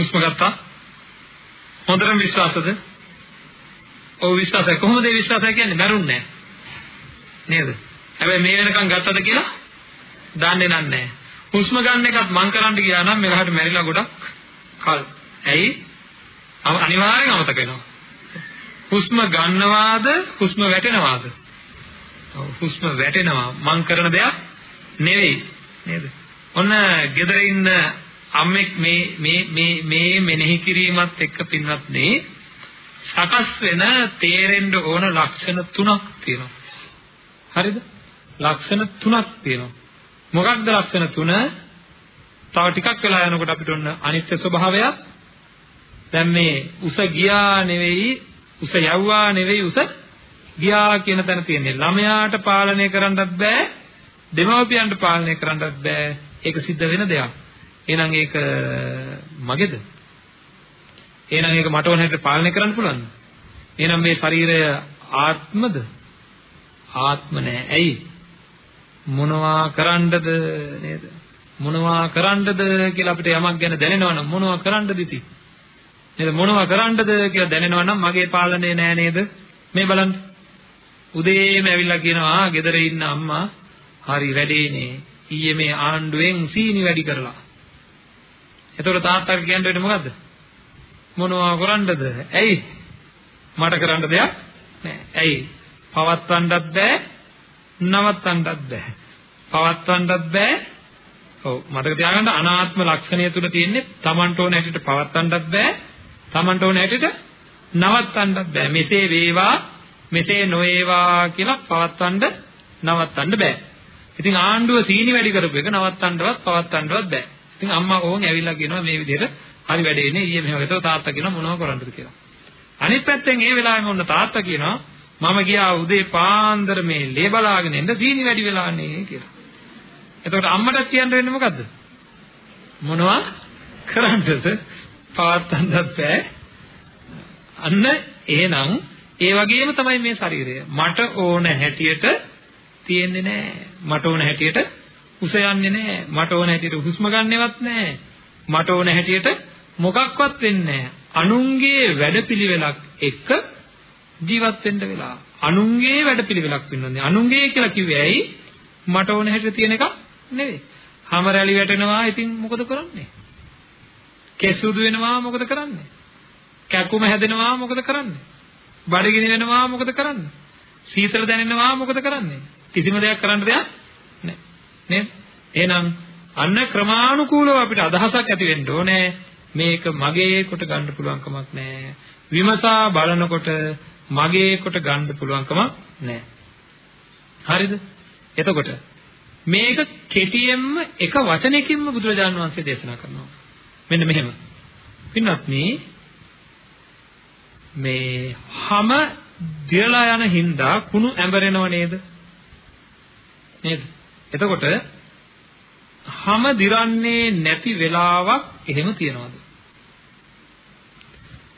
හුස්ම ගත්තා. හොඳටම විශ්වාසද? ඔව් විශ්වාසයි. කොහොමද ඒ විශ්වාසය කියන්නේ? මරුන්නේ නේද? හැබැයි මේ වෙනකන් ගත්තද කියලා දන්නේ නැහැ. හුස්ම ගන්න එකත් මං කරන්න ගියා නම් මෙලහට මැරිලා ගොඩක් කල්. ඇයි? අනිවාර්යෙන් අමතක වෙනවා. හුස්ම ගන්නවාද හුස්ම වැටෙනවාද? හුස්ම වැටෙනවා මං කරන දෙයක් නෙවෙයි නේද? ඔන්න ගෙදර ඉන්න අම්මෙක් මේ මේ මේ මේ මෙනෙහි කිරීමත් එක්ක පින්වත් නේ සකස් වෙන තේරෙන්න ඕන ලක්ෂණ තුනක් තියෙනවා. හරිද? ලක්ෂණ තුනක් තියෙනවා. මොකක්ද ලක්ෂණ තුන? තව ටිකක් වෙලා යනකොට අපිට ඔන්න අනිත්‍ය ස්වභාවයක් දැන් මේ උස ගියා නෙවෙයි උස යවුවා නෙවෙයි උස ගියා කියන තැන තියෙන්නේ. ළමයාට පාලනය කරන්නත් බෑ. දෙමව්පියන්ට පාලනය කරන්නත් බෑ. ඒක සිද්ධ වෙන දෙයක්. එහෙනම් ඒක මගේද? එහෙනම් ඒක මට ඕන හැටියට පාලනය කරන්න පුළුවන්ද? එහෙනම් මේ ශරීරය ආත්මද? ආත්ම නෑ. ඇයි? මොනවා කරන්නද නේද? මොනවා කරන්නද කියලා අපිට යමක් ගැන දැනෙනවනම් මොනවා කරන්නද ඉතින්? නේද මොනවා කරන්නද කියලා දැනෙනවනම් මගේ පාලනේ නෑ නේද? මේ බලන්න. උදේම ඇවිල්ලා කියනවා ගෙදර ඉන්න අම්මා හරි වැඩේනේ. ඊයේ මේ ආණ්ඩුවෙන් සීනි වැඩි කරලා. එතකොට තාත්තාට කියන්න වෙන්නේ මොකද්ද? මොනවා කරන්නද? ඇයි? මට කරන්න දෙයක් නෑ. ඇයි? පවත්වන්නත් බෑ, නවත්තන්නත් බෑ. පවත්වන්නත් බෑ. ඔව් මතක තියාගන්න අනාත්ම ලක්ෂණය තුල තියෙන්නේ Tamanට ඕන හැටියට පවත්වන්නත් බෑ. Tamanට ඕන හැටියට නවත්තන්නත් බෑ. මෙසේ වේවා, මෙසේ නොවේවා කියලා පවත්වන්න නවත්තන්න බෑ. ඉතින් ආණ්ඩුව සීනි වැඩි කරපු එක නවත්තන්නවත් පවත්වන්නවත් බෑ. ඉතින් අම්මා ඕන් ඇවිල්ලා කියනවා මේ විදිහට හරි වැඩේ නේ ඊයේ මෙහෙම ගත්තොත් තාත්තා කියනවා මොනව කරන්නද කියලා. අනිත් පැත්තෙන් ඒ වෙලාවෙම ඔන්න තාත්තා කියනවා මම ගියා උදේ පාන්දර මේ ලේ බලාගෙන ඉන්න සීනි වැඩි වෙලානේ කියලා. එතකොට අම්මට කියන්න වෙන්නේ මොකද්ද? මොනවා කරන්නද? පවත්තන්නත් බෑ. අන්න එහෙනම් ඒ වගේම තමයි මේ ශරීරය. මට ඕන හැටියට තියෙන්නේ නැහැ. මට ඕන හැටියට උස යන්නේ නැහැ. මට ඕන හැටියට හුස්ම ගන්නවත් නැහැ. මට ඕන හැටියට මොකක්වත් වෙන්නේ නැහැ. අනුන්ගේ වැඩපිළිවෙලක් එක්ක ජීවත් වෙන්න වෙලා. අනුන්ගේ වැඩපිළිවෙලක් වෙනන්නේ. අනුන්ගේ කියලා කිව්වේ ඇයි? මට ඕන හැටියට තියෙන එකක් නෙවෙයි. හැම රැලි වැටෙනවා. ඉතින් මොකද කරන්නේ? කෙසුදු වෙනවා මොකද කරන්නේ? කැකුම හැදෙනවා මොකද කරන්නේ? බඩගිනි වෙනවා මොකද කරන්නේ? සීතල දැනෙනවා මොකද කරන්නේ? කිසිම දෙයක් කරන්න දෙයක් නැහැ. නේද? එහෙනම් අන්න ක්‍රමානුකූලව අපිට අදහසක් ඇති වෙන්න ඕනේ. මේක මගේ කොට ගන්න පුළුවන් කමක් නැහැ. විමසා බලනකොට මගේ කොට ගන්න පුළුවන් කමක් නැහැ. හරිද? එතකොට මේක කෙටියෙන්ම එක වචනයකින්ම බුදුරජාණන් වහන්සේ දේශනා කරනවා. මෙන්න මෙහෙම. පින්වත්නි මේ හැම දිරලා යන හින්දා කුණු ඇඹරෙනව නේද? නේද? එතකොට හැම දිරන්නේ නැති වෙලාවක් එහෙම තියනවාද?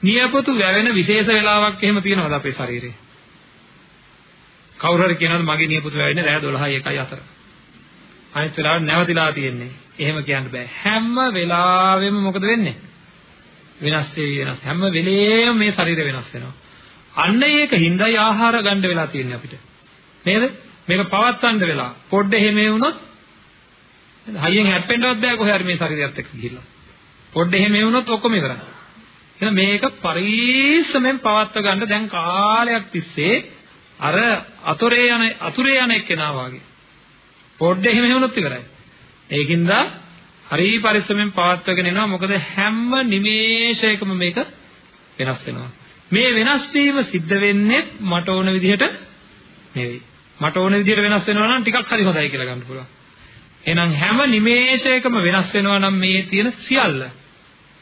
නියපොතු වැවෙන විශේෂ වෙලාවක් එහෙම තියනවාද අපේ ශරීරේ? කවුරු හරි කියනවාද මගේ නියපොතු වැවෙන්නේ රෑ 12යි 1යි අතර? අනිත් වෙලාවට නැවතිලා තියෙන්නේ. එහෙම කියන්න බෑ. හැම වෙලාවෙම මොකද වෙන්නේ? වෙනස් වෙවි වෙනස්. හැම වෙලේම මේ ශරීරය වෙනස් වෙනවා. අන්න ඒක හිඳයි ආහාර ගන්න වෙලා තියෙන්නේ අපිට. නේද? මේක පවත්වන්න වෙලා. පොඩ්ඩ එහෙම වුණොත් හයියෙන් හැප්පෙන්නවත් බෑ කොහේ හරි මේ ශරීරයත් එක්ක ගිහිල්ලා. පොඩ්ඩ එහෙම වුණොත් ඔක්කොම ඉවරයි. එහෙනම් මේක පරිස්සමෙන් පවත්ව ගන්න දැන් කාලයක් තිස්සේ අර අතුරේ යන අතුරේ යන එක්කෙනා වාගේ. පොඩ්ඩ එහෙම වුණොත් ඉවරයි. ඒකින්ද හරි පරිස්සමෙන් පවත්වගෙන එනවා මොකද හැම නිමේෂයකම මේක වෙනස් වෙනවා. මේ වෙනස් වීම සිද්ධ වෙන්නේ මට ඕන විදිහට නෙවෙයි. මට ඕන විදිහට වෙනස් වෙනවා නම් ටිකක් හරි හොඳයි කියලා ගන්න පුළුවන්. එහෙනම් හැම නිමේෂයකම වෙනස් වෙනවා නම් මේ තියෙන සියල්ල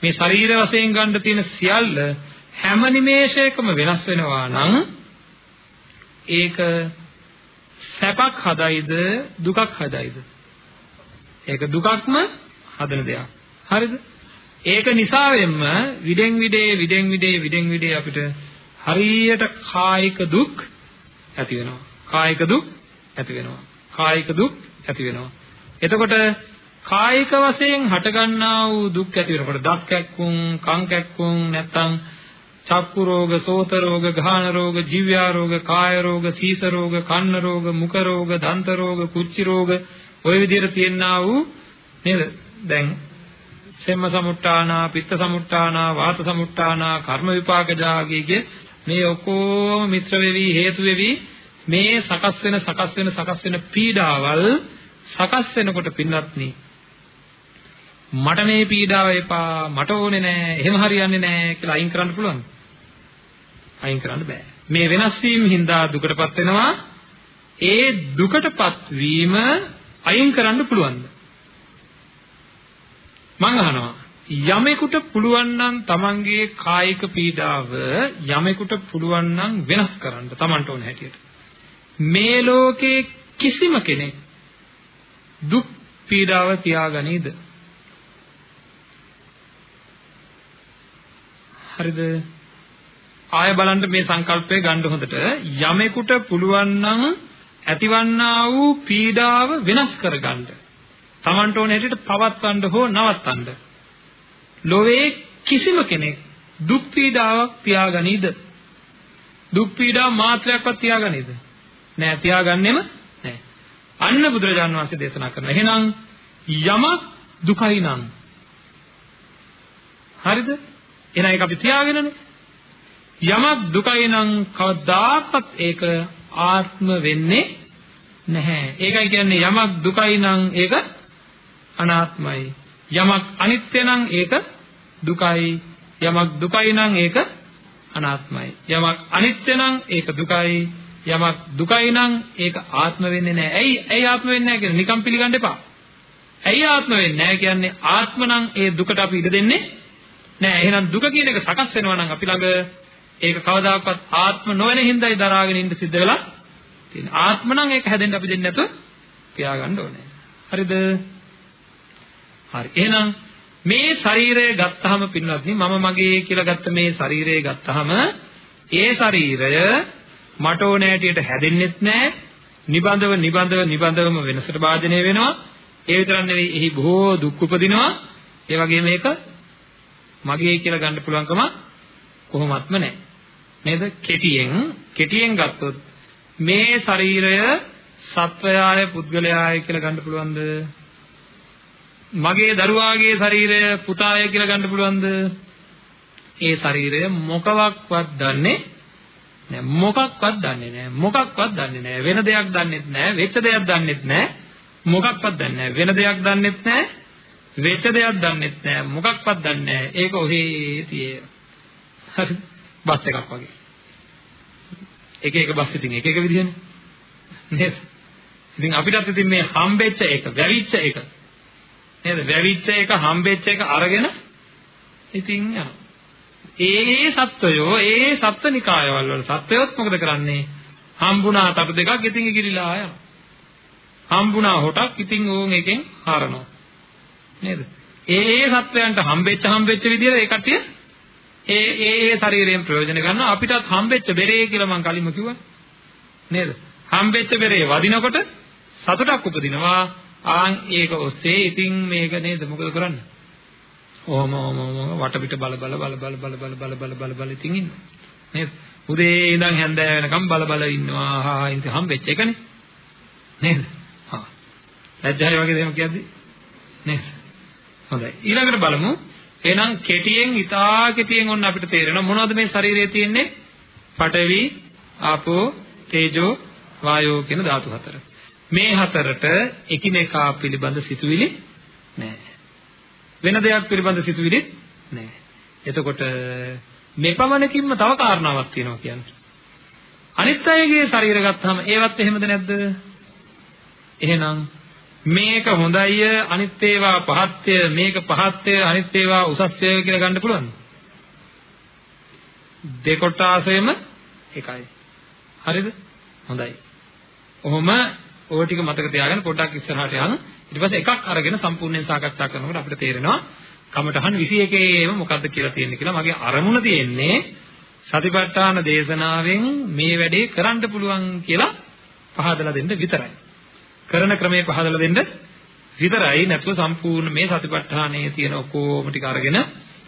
මේ ශරීර වශයෙන් ගන්න තියෙන සියල්ල හැම නිමේෂයකම වෙනස් වෙනවා නම් ඒක සැපක් හදයිද දුකක් හදයිද? ඒක දුකක්ම හදන දෙයක්. හරිද? ඒක නිසාවෙන්ම විදෙන් විදේ විදෙන් විදේ විදෙන් විදේ අපිට හරියට කායික දුක් ඇති වෙනවා. කායික දුක් ඇති වෙනවා කායික දුක් ඇති වෙනවා එතකොට කායික වශයෙන් හටගන්නා වූ දුක් ඇති වෙනකොට දත් කැක්කුම්, කන් කැක්කුම් නැත්නම් චක්කු රෝග, සෝත රෝග, ගාහන රෝග, ජීව්‍යා රෝග, කාය රෝග, සීස රෝග, කන්න රෝග, මුඛ රෝග, දන්ත රෝග, කුච්චි රෝග ඔය විදිහට තියෙනා වූ නේද? දැන් සෙම්ම සමුට්ටානා, පිත්ත සමුට්ටානා, වාත සමුට්ටානා, කර්ම විපාක ජාගීගේ මේ ඔක්කොම මිත්‍ර වෙවි හේතු වෙවි මේ සකස් වෙන සකස් වෙන සකස් වෙන පීඩාවල් සකස් වෙනකොට පින්වත්නි මට මේ පීඩාව එපා මට ඕනේ නෑ එහෙම හරියන්නේ නෑ කියලා අයින් කරන්න පුළුවන්ද? අයින් කරන්න බෑ. මේ වෙනස් වීම හින්දා දුකටපත් වෙනවා. ඒ දුකටපත් වීම අයින් කරන්න පුළුවන්ද? මං අහනවා. යමෙකුට පුළුවන් නම් තමන්ගේ කායික පීඩාව යමෙකුට පුළුවන් නම් වෙනස් කරන්න තමන්ට ඕන හැටියට. මේ ලෝකේ කිසිම කෙනෙක් දුක් පීඩාව තියාගනීද? හරිද? ආය බලන්න මේ සංකල්පය ගන්න හොඳට. යමෙකුට පුළුවන් නම් ඇතිවන්නා වූ පීඩාව වෙනස් කරගන්න. තමන්ට ඕන හැටියට පවත්වන්න හෝ නවත්තන්න. ලෝවේ කිසිම කෙනෙක් දුක් පීඩාවක් තියාගනීද? දුක් පීඩා මාත්‍රයක්වත් තියාගනීද? නෑ තියාගන්නෙම නෑ අන්න බුදුරජාණන් වහන්සේ දේශනා කරනවා එහෙනම් යමක් දුකයි නම් හරිද එහෙනම් ඒක අපි තියාගෙනනේ යමක් දුකයි නම් කවදාකවත් ඒක ආත්ම වෙන්නේ නැහැ. ඒකයි කියන්නේ යමක් දුකයි නම් ඒක අනාත්මයි. යමක් අනිත්‍ය නම් ඒක දුකයි. යමක් දුකයි නම් ඒක අනාත්මයි. යමක් අනිත්‍ය නම් ඒක දුකයි. යමක් දුකයි නම් ඒක ආත්ම වෙන්නේ නැහැ. ඇයි? ඇයි ආත්ම වෙන්නේ නැහැ කියන්නේ නිකම් පිළිගන්න එපා. ඇයි ආත්ම වෙන්නේ නැහැ කියන්නේ ආත්ම නම් ඒ දුකට අපි ඉඩ දෙන්නේ නෑ එහෙනම් දුක කියන එක සකස් වෙනවා නම් අපි ළඟ ඒක කවදාකවත් ආත්ම නොවන හින්දායි දරාගෙන ඉන්න සිද්ධ වෙලා තියෙන්නේ. ආත්ම නම් ඒක හැදෙන්න අපි දෙන්නේ නැතුව තියාගන්න ඕනේ. හරිද? හරි. එහෙනම් මේ ශරීරය ගත්තාම පින්වත්නි මම මගේ කියලා ගත්ත මේ ශරීරය ගත්තාම ඒ ශරීරය මට ඕන හැටියට හැදෙන්නෙත් නැහැ. නිබඳව නිබඳව නිබඳවම වෙනසට භාජනය වෙනවා. ඒ විතරක් නෙවෙයි එහි බොහෝ දුක් උපදිනවා. ඒ වගේම මේක මගේ කියලා ගන්න පුළුවන්කම කොහොමත්ම නැහැ. නේද? කෙටියෙන් කෙටියෙන් ගත්තොත් මේ ශරීරය සත්වයාය පුද්ගලයාය කියලා ගන්න පුළුවන්ද? මගේ දරුවාගේ ශරීරය පුතාය කියලා ගන්න පුළුවන්ද? ඒ ශරීරය මොකවත්වත් දන්නේ නෑ මොකක්වත් දන්නේ නෑ මොකක්වත් දන්නේ නෑ වෙන දෙයක් දන්නෙත් නෑ වෙච්ච දෙයක් දන්නෙත් නෑ මොකක්වත් දන්නේ නෑ වෙන දෙයක් දන්නෙත් නෑ වෙච්ච දෙයක් දන්නෙත් නෑ මොකක්වත් දන්නේ නෑ ඒක ඔහේ තියේ. හරි. බස් එකක් වගේ. එක එක බස් ඉතින් එක එක විදිහනේ. නේද? ඉතින් අපිටත් ඉතින් මේ හම්බෙච්ච එක වැවිච්ච එක. නේද? වැවිච්ච එක හම්බෙච්ච එක අරගෙන ඉතින් යනවා. ඒ සත්වයෝ ඒ සත්ත්වනිකායවල වල සත්වයොත් මොකද කරන්නේ? හම්බුණා තටු දෙකක් ඉතින් ඉගිලිලා යනවා. හම්බුණා හොටක් ඉතින් ඕන් එකෙන් හරනවා. නේද? ඒ ඒ සත්වයන්ට හම්බෙච්ච හම්බෙච්ච විදිහට ඒ කට්ටිය ඒ ඒ ඒ ශරීරයෙන් ප්‍රයෝජන ගන්නවා. අපිටත් හම්බෙච්ච බෙරේ කියලා මම කලින්ම කිව්වා. නේද? හම්බෙච්ච බෙරේ වදිනකොට සතුටක් උපදිනවා. ආන් ඒක ඔස්සේ ඉතින් මේක නේද? මොකද කරන්නේ? ඕම ඕම ඕම වටපිට බල බල බල බල බල බල බල බල බල බල ඉතින් ඉන්න නේද? උදේ ඉඳන් හැන්දෑව වෙනකම් බල බල ඉන්නවා හා හා ඉතින් හම්බෙච්ච එකනේ නේද? හා ලැජ්ජායි වගේ දෙයක් කියද්දි නේද? හොඳයි. ඊළඟට බලමු. එහෙනම් කෙටියෙන් ඊටා කෙටියෙන් ඔන්න අපිට තේරෙනවා මොනවද මේ ශරීරයේ තියෙන්නේ? පඨවි, ආපෝ, තේජෝ, වායෝ කියන ධාතු හතර. මේ හතරට එකිනෙකා පිළිබඳ සිතුවිලි නැහැ. වෙන දෙයක් පිළිබඳ සිතුවිලි නැහැ. එතකොට මේ පමණකින්ම තව කාරණාවක් තියෙනවා කියන්නේ. අනිත් අයගේ ශරීර ගත්තාම ඒවත් එහෙමද නැද්ද? එහෙනම් මේක හොඳයි අනිත් ඒවා පහත්ය මේක පහත්ය අනිත් ඒවා උසස්ය කියලා ගන්න පුළුවන්ද දෙකොටාසෙම එකයි හරිද හොඳයි ඔහොම ඔය ටික මතක තියාගන්න පොඩ්ඩක් ඉස්සරහට යන්න ඊට පස්සේ එකක් අරගෙන සම්පූර්ණයෙන් සාකච්ඡා කරනකොට අපිට තේරෙනවා කමඨහන් 21ේම මොකද්ද කියලා තියෙන්නේ කියලා මගේ අරමුණ තියෙන්නේ සතිපට්ඨාන දේශනාවෙන් මේ වැඩේ කරන්න පුළුවන් කියලා පහදලා දෙන්න විතරයි කරන ක්‍රමයේ පහදලා දෙන්න විතරයි නැතුව සම්පූර්ණ මේ සතිපට්ඨානයේ තියෙන ඔක්කොම ටික අරගෙන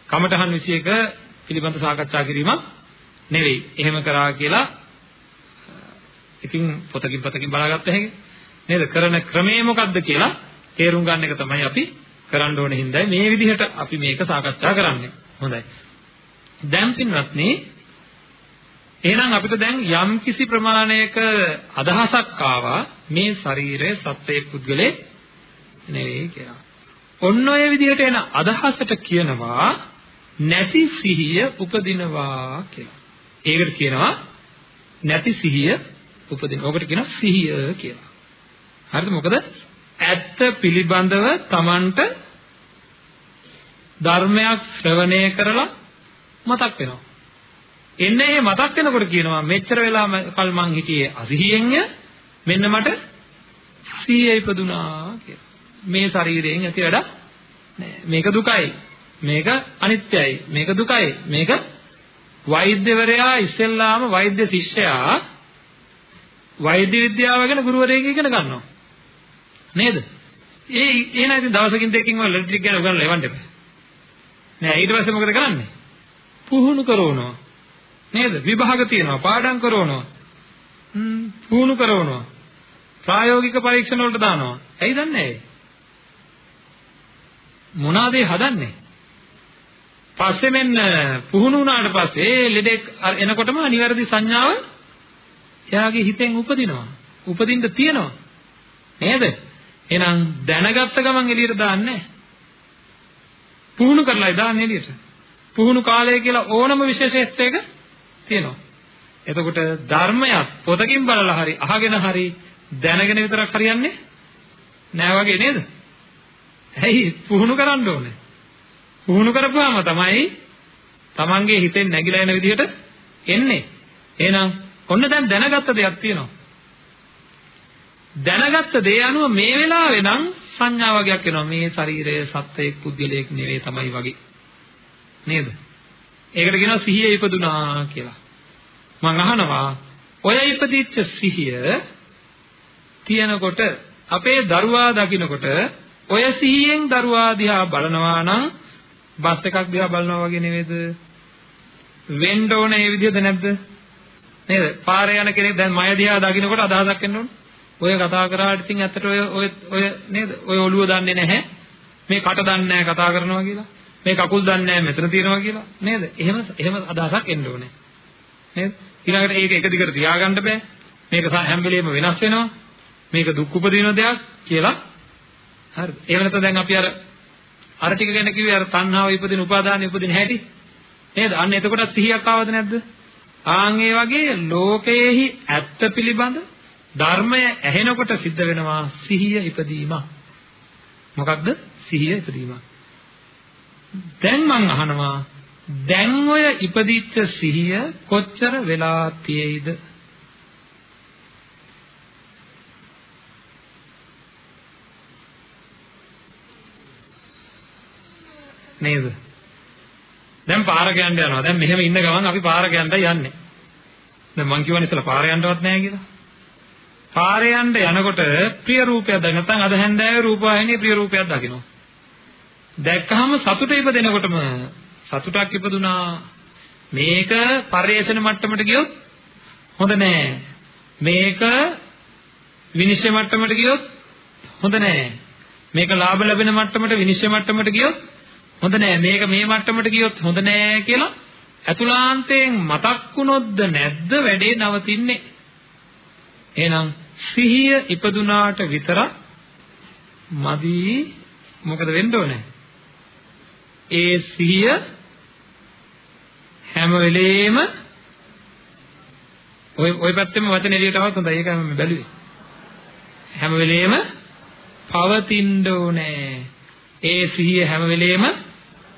කමඨහන් විශේෂක පිළිබඳ සාකච්ඡා කිරීමක් නෙවෙයි. එහෙම කරා කියලා ඉතින් පොතකින් පතකින් බලාගත්ත හැකි නේද? කරන ක්‍රමය මොකක්ද කියලා තේරුම් ගන්න එක තමයි අපි කරන්න ඕනේ හින්දායි මේ විදිහට අපි මේක සාකච්ඡා කරන්නේ. හොඳයි. දැන් පින්වත්නි එහෙනම් අපිට දැන් යම් කිසි ප්‍රමාණයක අදහසක් ආවා මේ ශරීරය සත්‍යයේ පුද්ගලේ නෙවෙයි කියලා. ඔන්න ඔය විදිහට එන අදහසට කියනවා නැති සිහිය උපදිනවා කියලා. ඒකට කියනවා නැති සිහිය උපදින. ඕකට කියනවා සිහිය කියලා. හරිද? මොකද ඇත්ත පිළිබඳව Tamanට ධර්මයක් ශ්‍රවණය කරලා මතක් වෙනවා. එන්නේ මේ මතක් වෙනකොට කියනවා මෙච්චර වෙලා කල් මං හිටියේ අසිහියෙන්ය මෙන්න මට සිහිය ඉපදුනා කියලා. මේ ශරීරයෙන් ඇති වැඩ නෑ. මේක දුකයි. මේක අනිත්‍යයි. මේක දුකයි. මේක වෛද්‍යවරයා ඉස්සෙල්ලාම වෛද්‍ය ශිෂ්‍යයා වෛද්‍ය විද්‍යාව ගැන ගුරුවරයෙක් ඉගෙන ගන්නවා. නේද? ඒ ඒ නේද දවසකින් දෙකකින් වල ලෙඩික් ගැන උගන්වලා එවන්න එපා. නෑ ඊට පස්සේ මොකද කරන්නේ? පුහුණු කරවනවා. නේද? විභාග තියෙනවා, පාඩම් කරවනවා. හ්ම් පුහුණු කරවනවා. ප්‍රායෝගික පරීක්ෂණ වලට දානවා. ඇයි දන්නේ? මොනවාද හදන්නේ? පස්සේ මෙන්න පුහුණු වුණාට පස්සේ ලෙඩෙක් එනකොටම නිවැරදි සංඥාව එයාගේ හිතෙන් උපදිනවා. උපදින්න තියෙනවා. නේද? එහෙනම් දැනගත්ත ගමන් එළියට දාන්නේ පුහුණු කරලායි දාන්නේ එළියට. පුහුණු කාලය කියලා ඕනම විශේෂත්වයක තියෙනවා. එතකොට ධර්මයක් පොතකින් බලලා හරි අහගෙන හරි දැනගෙන විතරක් හරියන්නේ නෑ වගේ නේද? ඇයි පුහුණු කරන්න ඕනේ? පුහුණු කරපුවාම තමයි Tamange හිතෙන් නැగిලා එන විදිහට එන්නේ. එහෙනම් ඔන්න දැන් දැනගත්ත දෙයක් තියෙනවා. දැනගත්ත දේ අනුව මේ වෙලාවේ නම් සංඥා වගේක් එනවා. මේ ශරීරය සත්‍යයක් පුද්ගලයක් නෙවෙයි තමයි වගේ. නේද? ඒකට කියනවා සිහිය ඉපදුනා කියලා. මම අහනවා ඔය ඉපදිච්ච සිහිය තියෙනකොට අපේ දරුවා දකින්නකොට ඔය සිහියෙන් දරුවා දිහා බලනවා නම් බස් එකක් දිහා බලනවා වගේ නෙවෙයිද? වෙන්න ඕන ඒ විදිහද නැද්ද? නේද? පාරේ යන කෙනෙක් දැන් මය දිහා දකින්නකොට අදහසක් එන්න ඕන. ඔය කතා කරාට ඉතින් ඇත්තට ඔය ඔය ඔය නේද? ඔය ඔළුව දන්නේ නැහැ. මේ කට දන්නේ නැහැ කතා කරනවා කියලා. මේ කකුල් දන්නේ නැහැ මෙතන තියෙනවා කියලා. නේද? එහෙම එහෙම අදහසක් එන්න ඕනේ. නේද? ඊළඟට ඒක එක දිගට තියාගන්න බෑ. මේක හැම වෙලෙම වෙනස් වෙනවා. මේක දුක් උපදින දෙයක් කියලා. හරිද? එහෙම නැත්නම් දැන් අපි අර අර ටික ගැන කිව්වේ අර තණ්හාව ඉපදින උපාදානෙ ඉපදින හැටි. නේද? අන්න එතකොටත් සිහියක් ආවද නැද්ද? ආන් ඒ වගේ ලෝකයේහි ඇත්ත පිළිබඳ ධර්මය ඇහෙනකොට සිද්ධ වෙනවා සිහිය ඉපදීම. මොකක්ද? සිහිය ඉපදීම. දැන් මං අහනවා දැන් ඔය ඉපදිච්ච සිහිය කොච්චර වෙලා තියෙයිද? නේද? දැන් පාරක යන්න යනවා. දැන් මෙහෙම ඉන්න ගමන් අපි පාරක යන්න යන්නේ. දැන් මං කියවනේ ඉතලා පාර යන්නවත් නැහැ කියලා. පාරේ යන්න යනකොට ප්‍රිය රූපයක් දැන් නැත්නම් අද හැන්දෑවේ රූපවාහිනියේ ප්‍රිය රූපයක් දකිනවා. දැක්කහම සතුට ඉපදෙනකොටම සතුටක් ඉපදුනා. මේක පරිේශන මට්ටමට ගියොත් හොඳ නෑ. මේක විනිශ්චය මට්ටමට ගියොත් හොඳ නෑ. මේක ලාභ ලැබෙන මට්ටමට විනිශ්චය මට්ටමට ගියොත් හොඳ නෑ මේක මේ මට්ටමට ගියොත් හොඳ නෑ කියලා අතුලාන්තයෙන් මතක් වුණොත්ද නැද්ද වැඩේ නවතින්නේ එහෙනම් සිහිය ඉපදුනාට විතරක් මදි. මොකද වෙන්න ඕනේ? ඒ සිහිය හැම වෙලේම ඔය ඔය පැත්තෙම වචන එළියට આવත් හොඳයි. ඒකම මම බැලුවේ. හැම වෙලේම පවතින්න ඕනේ. ඒ සිහිය හැම වෙලේම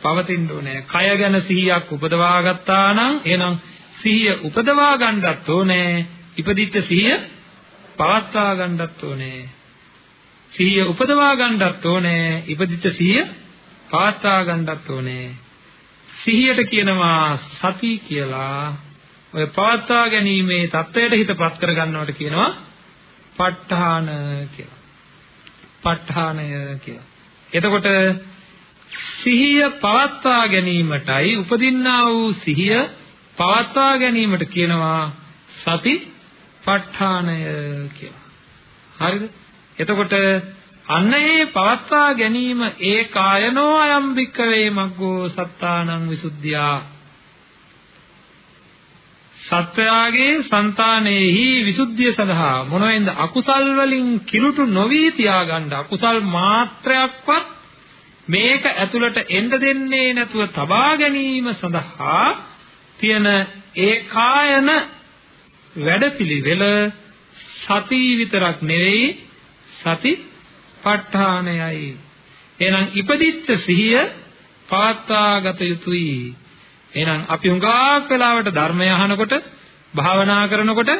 පවතින්න ඕනේ. කය ගැන සිහියක් උපදවා ගත්තා නම් එහෙනම් සිහිය උපදවා ගන්නත් ඕනේ. ඉපදිච්ච සිහිය පවත්වා ගන්නත් ඕනේ. සිහිය උපදවා ගන්නත් ඕනේ. ඉපදිත සිහිය පවත්වා ගන්නත් ඕනේ. සිහියට කියනවා සති කියලා. ඔය පවත්වා ගැනීමේ தත්වයට හිතපත් කර ගන්නවට කියනවා ප ဋ ාණ කියලා. ප ဋ ාණය කියලා. එතකොට සිහිය පවත්වා ගැනීමටයි උපදින්නා වූ සිහිය පවත්වා ගැනීමට කියනවා සති ප ဋ ාණය කියලා. හරිද? එතකොට අන්න ඒ පවත්වා ගැනීම ඒ කායනෝ අයම්බික වේ මග්ගෝ සත්තානං විසුද්ධියා සත්‍යාගේ సంతානෙහි විසුද්ධිය සඳහා මොනවෙන්ද අකුසල් වලින් කිලුටු නොවි තියාගන්න අකුසල් මාත්‍රයක්වත් මේක ඇතුළට එන්න දෙන්නේ නැතුව තබා ගැනීම සඳහා තියෙන ඒකායන වැඩපිළිවෙල සති විතරක් නෙවෙයි සති ප ဋ ාණයයි එහෙනම් ඉපදිච්ච සිහිය පවත්වාගත යුතුයි. එහෙනම් අපි හුඟක් වෙලාවට ධර්මය අහනකොට භාවනා කරනකොට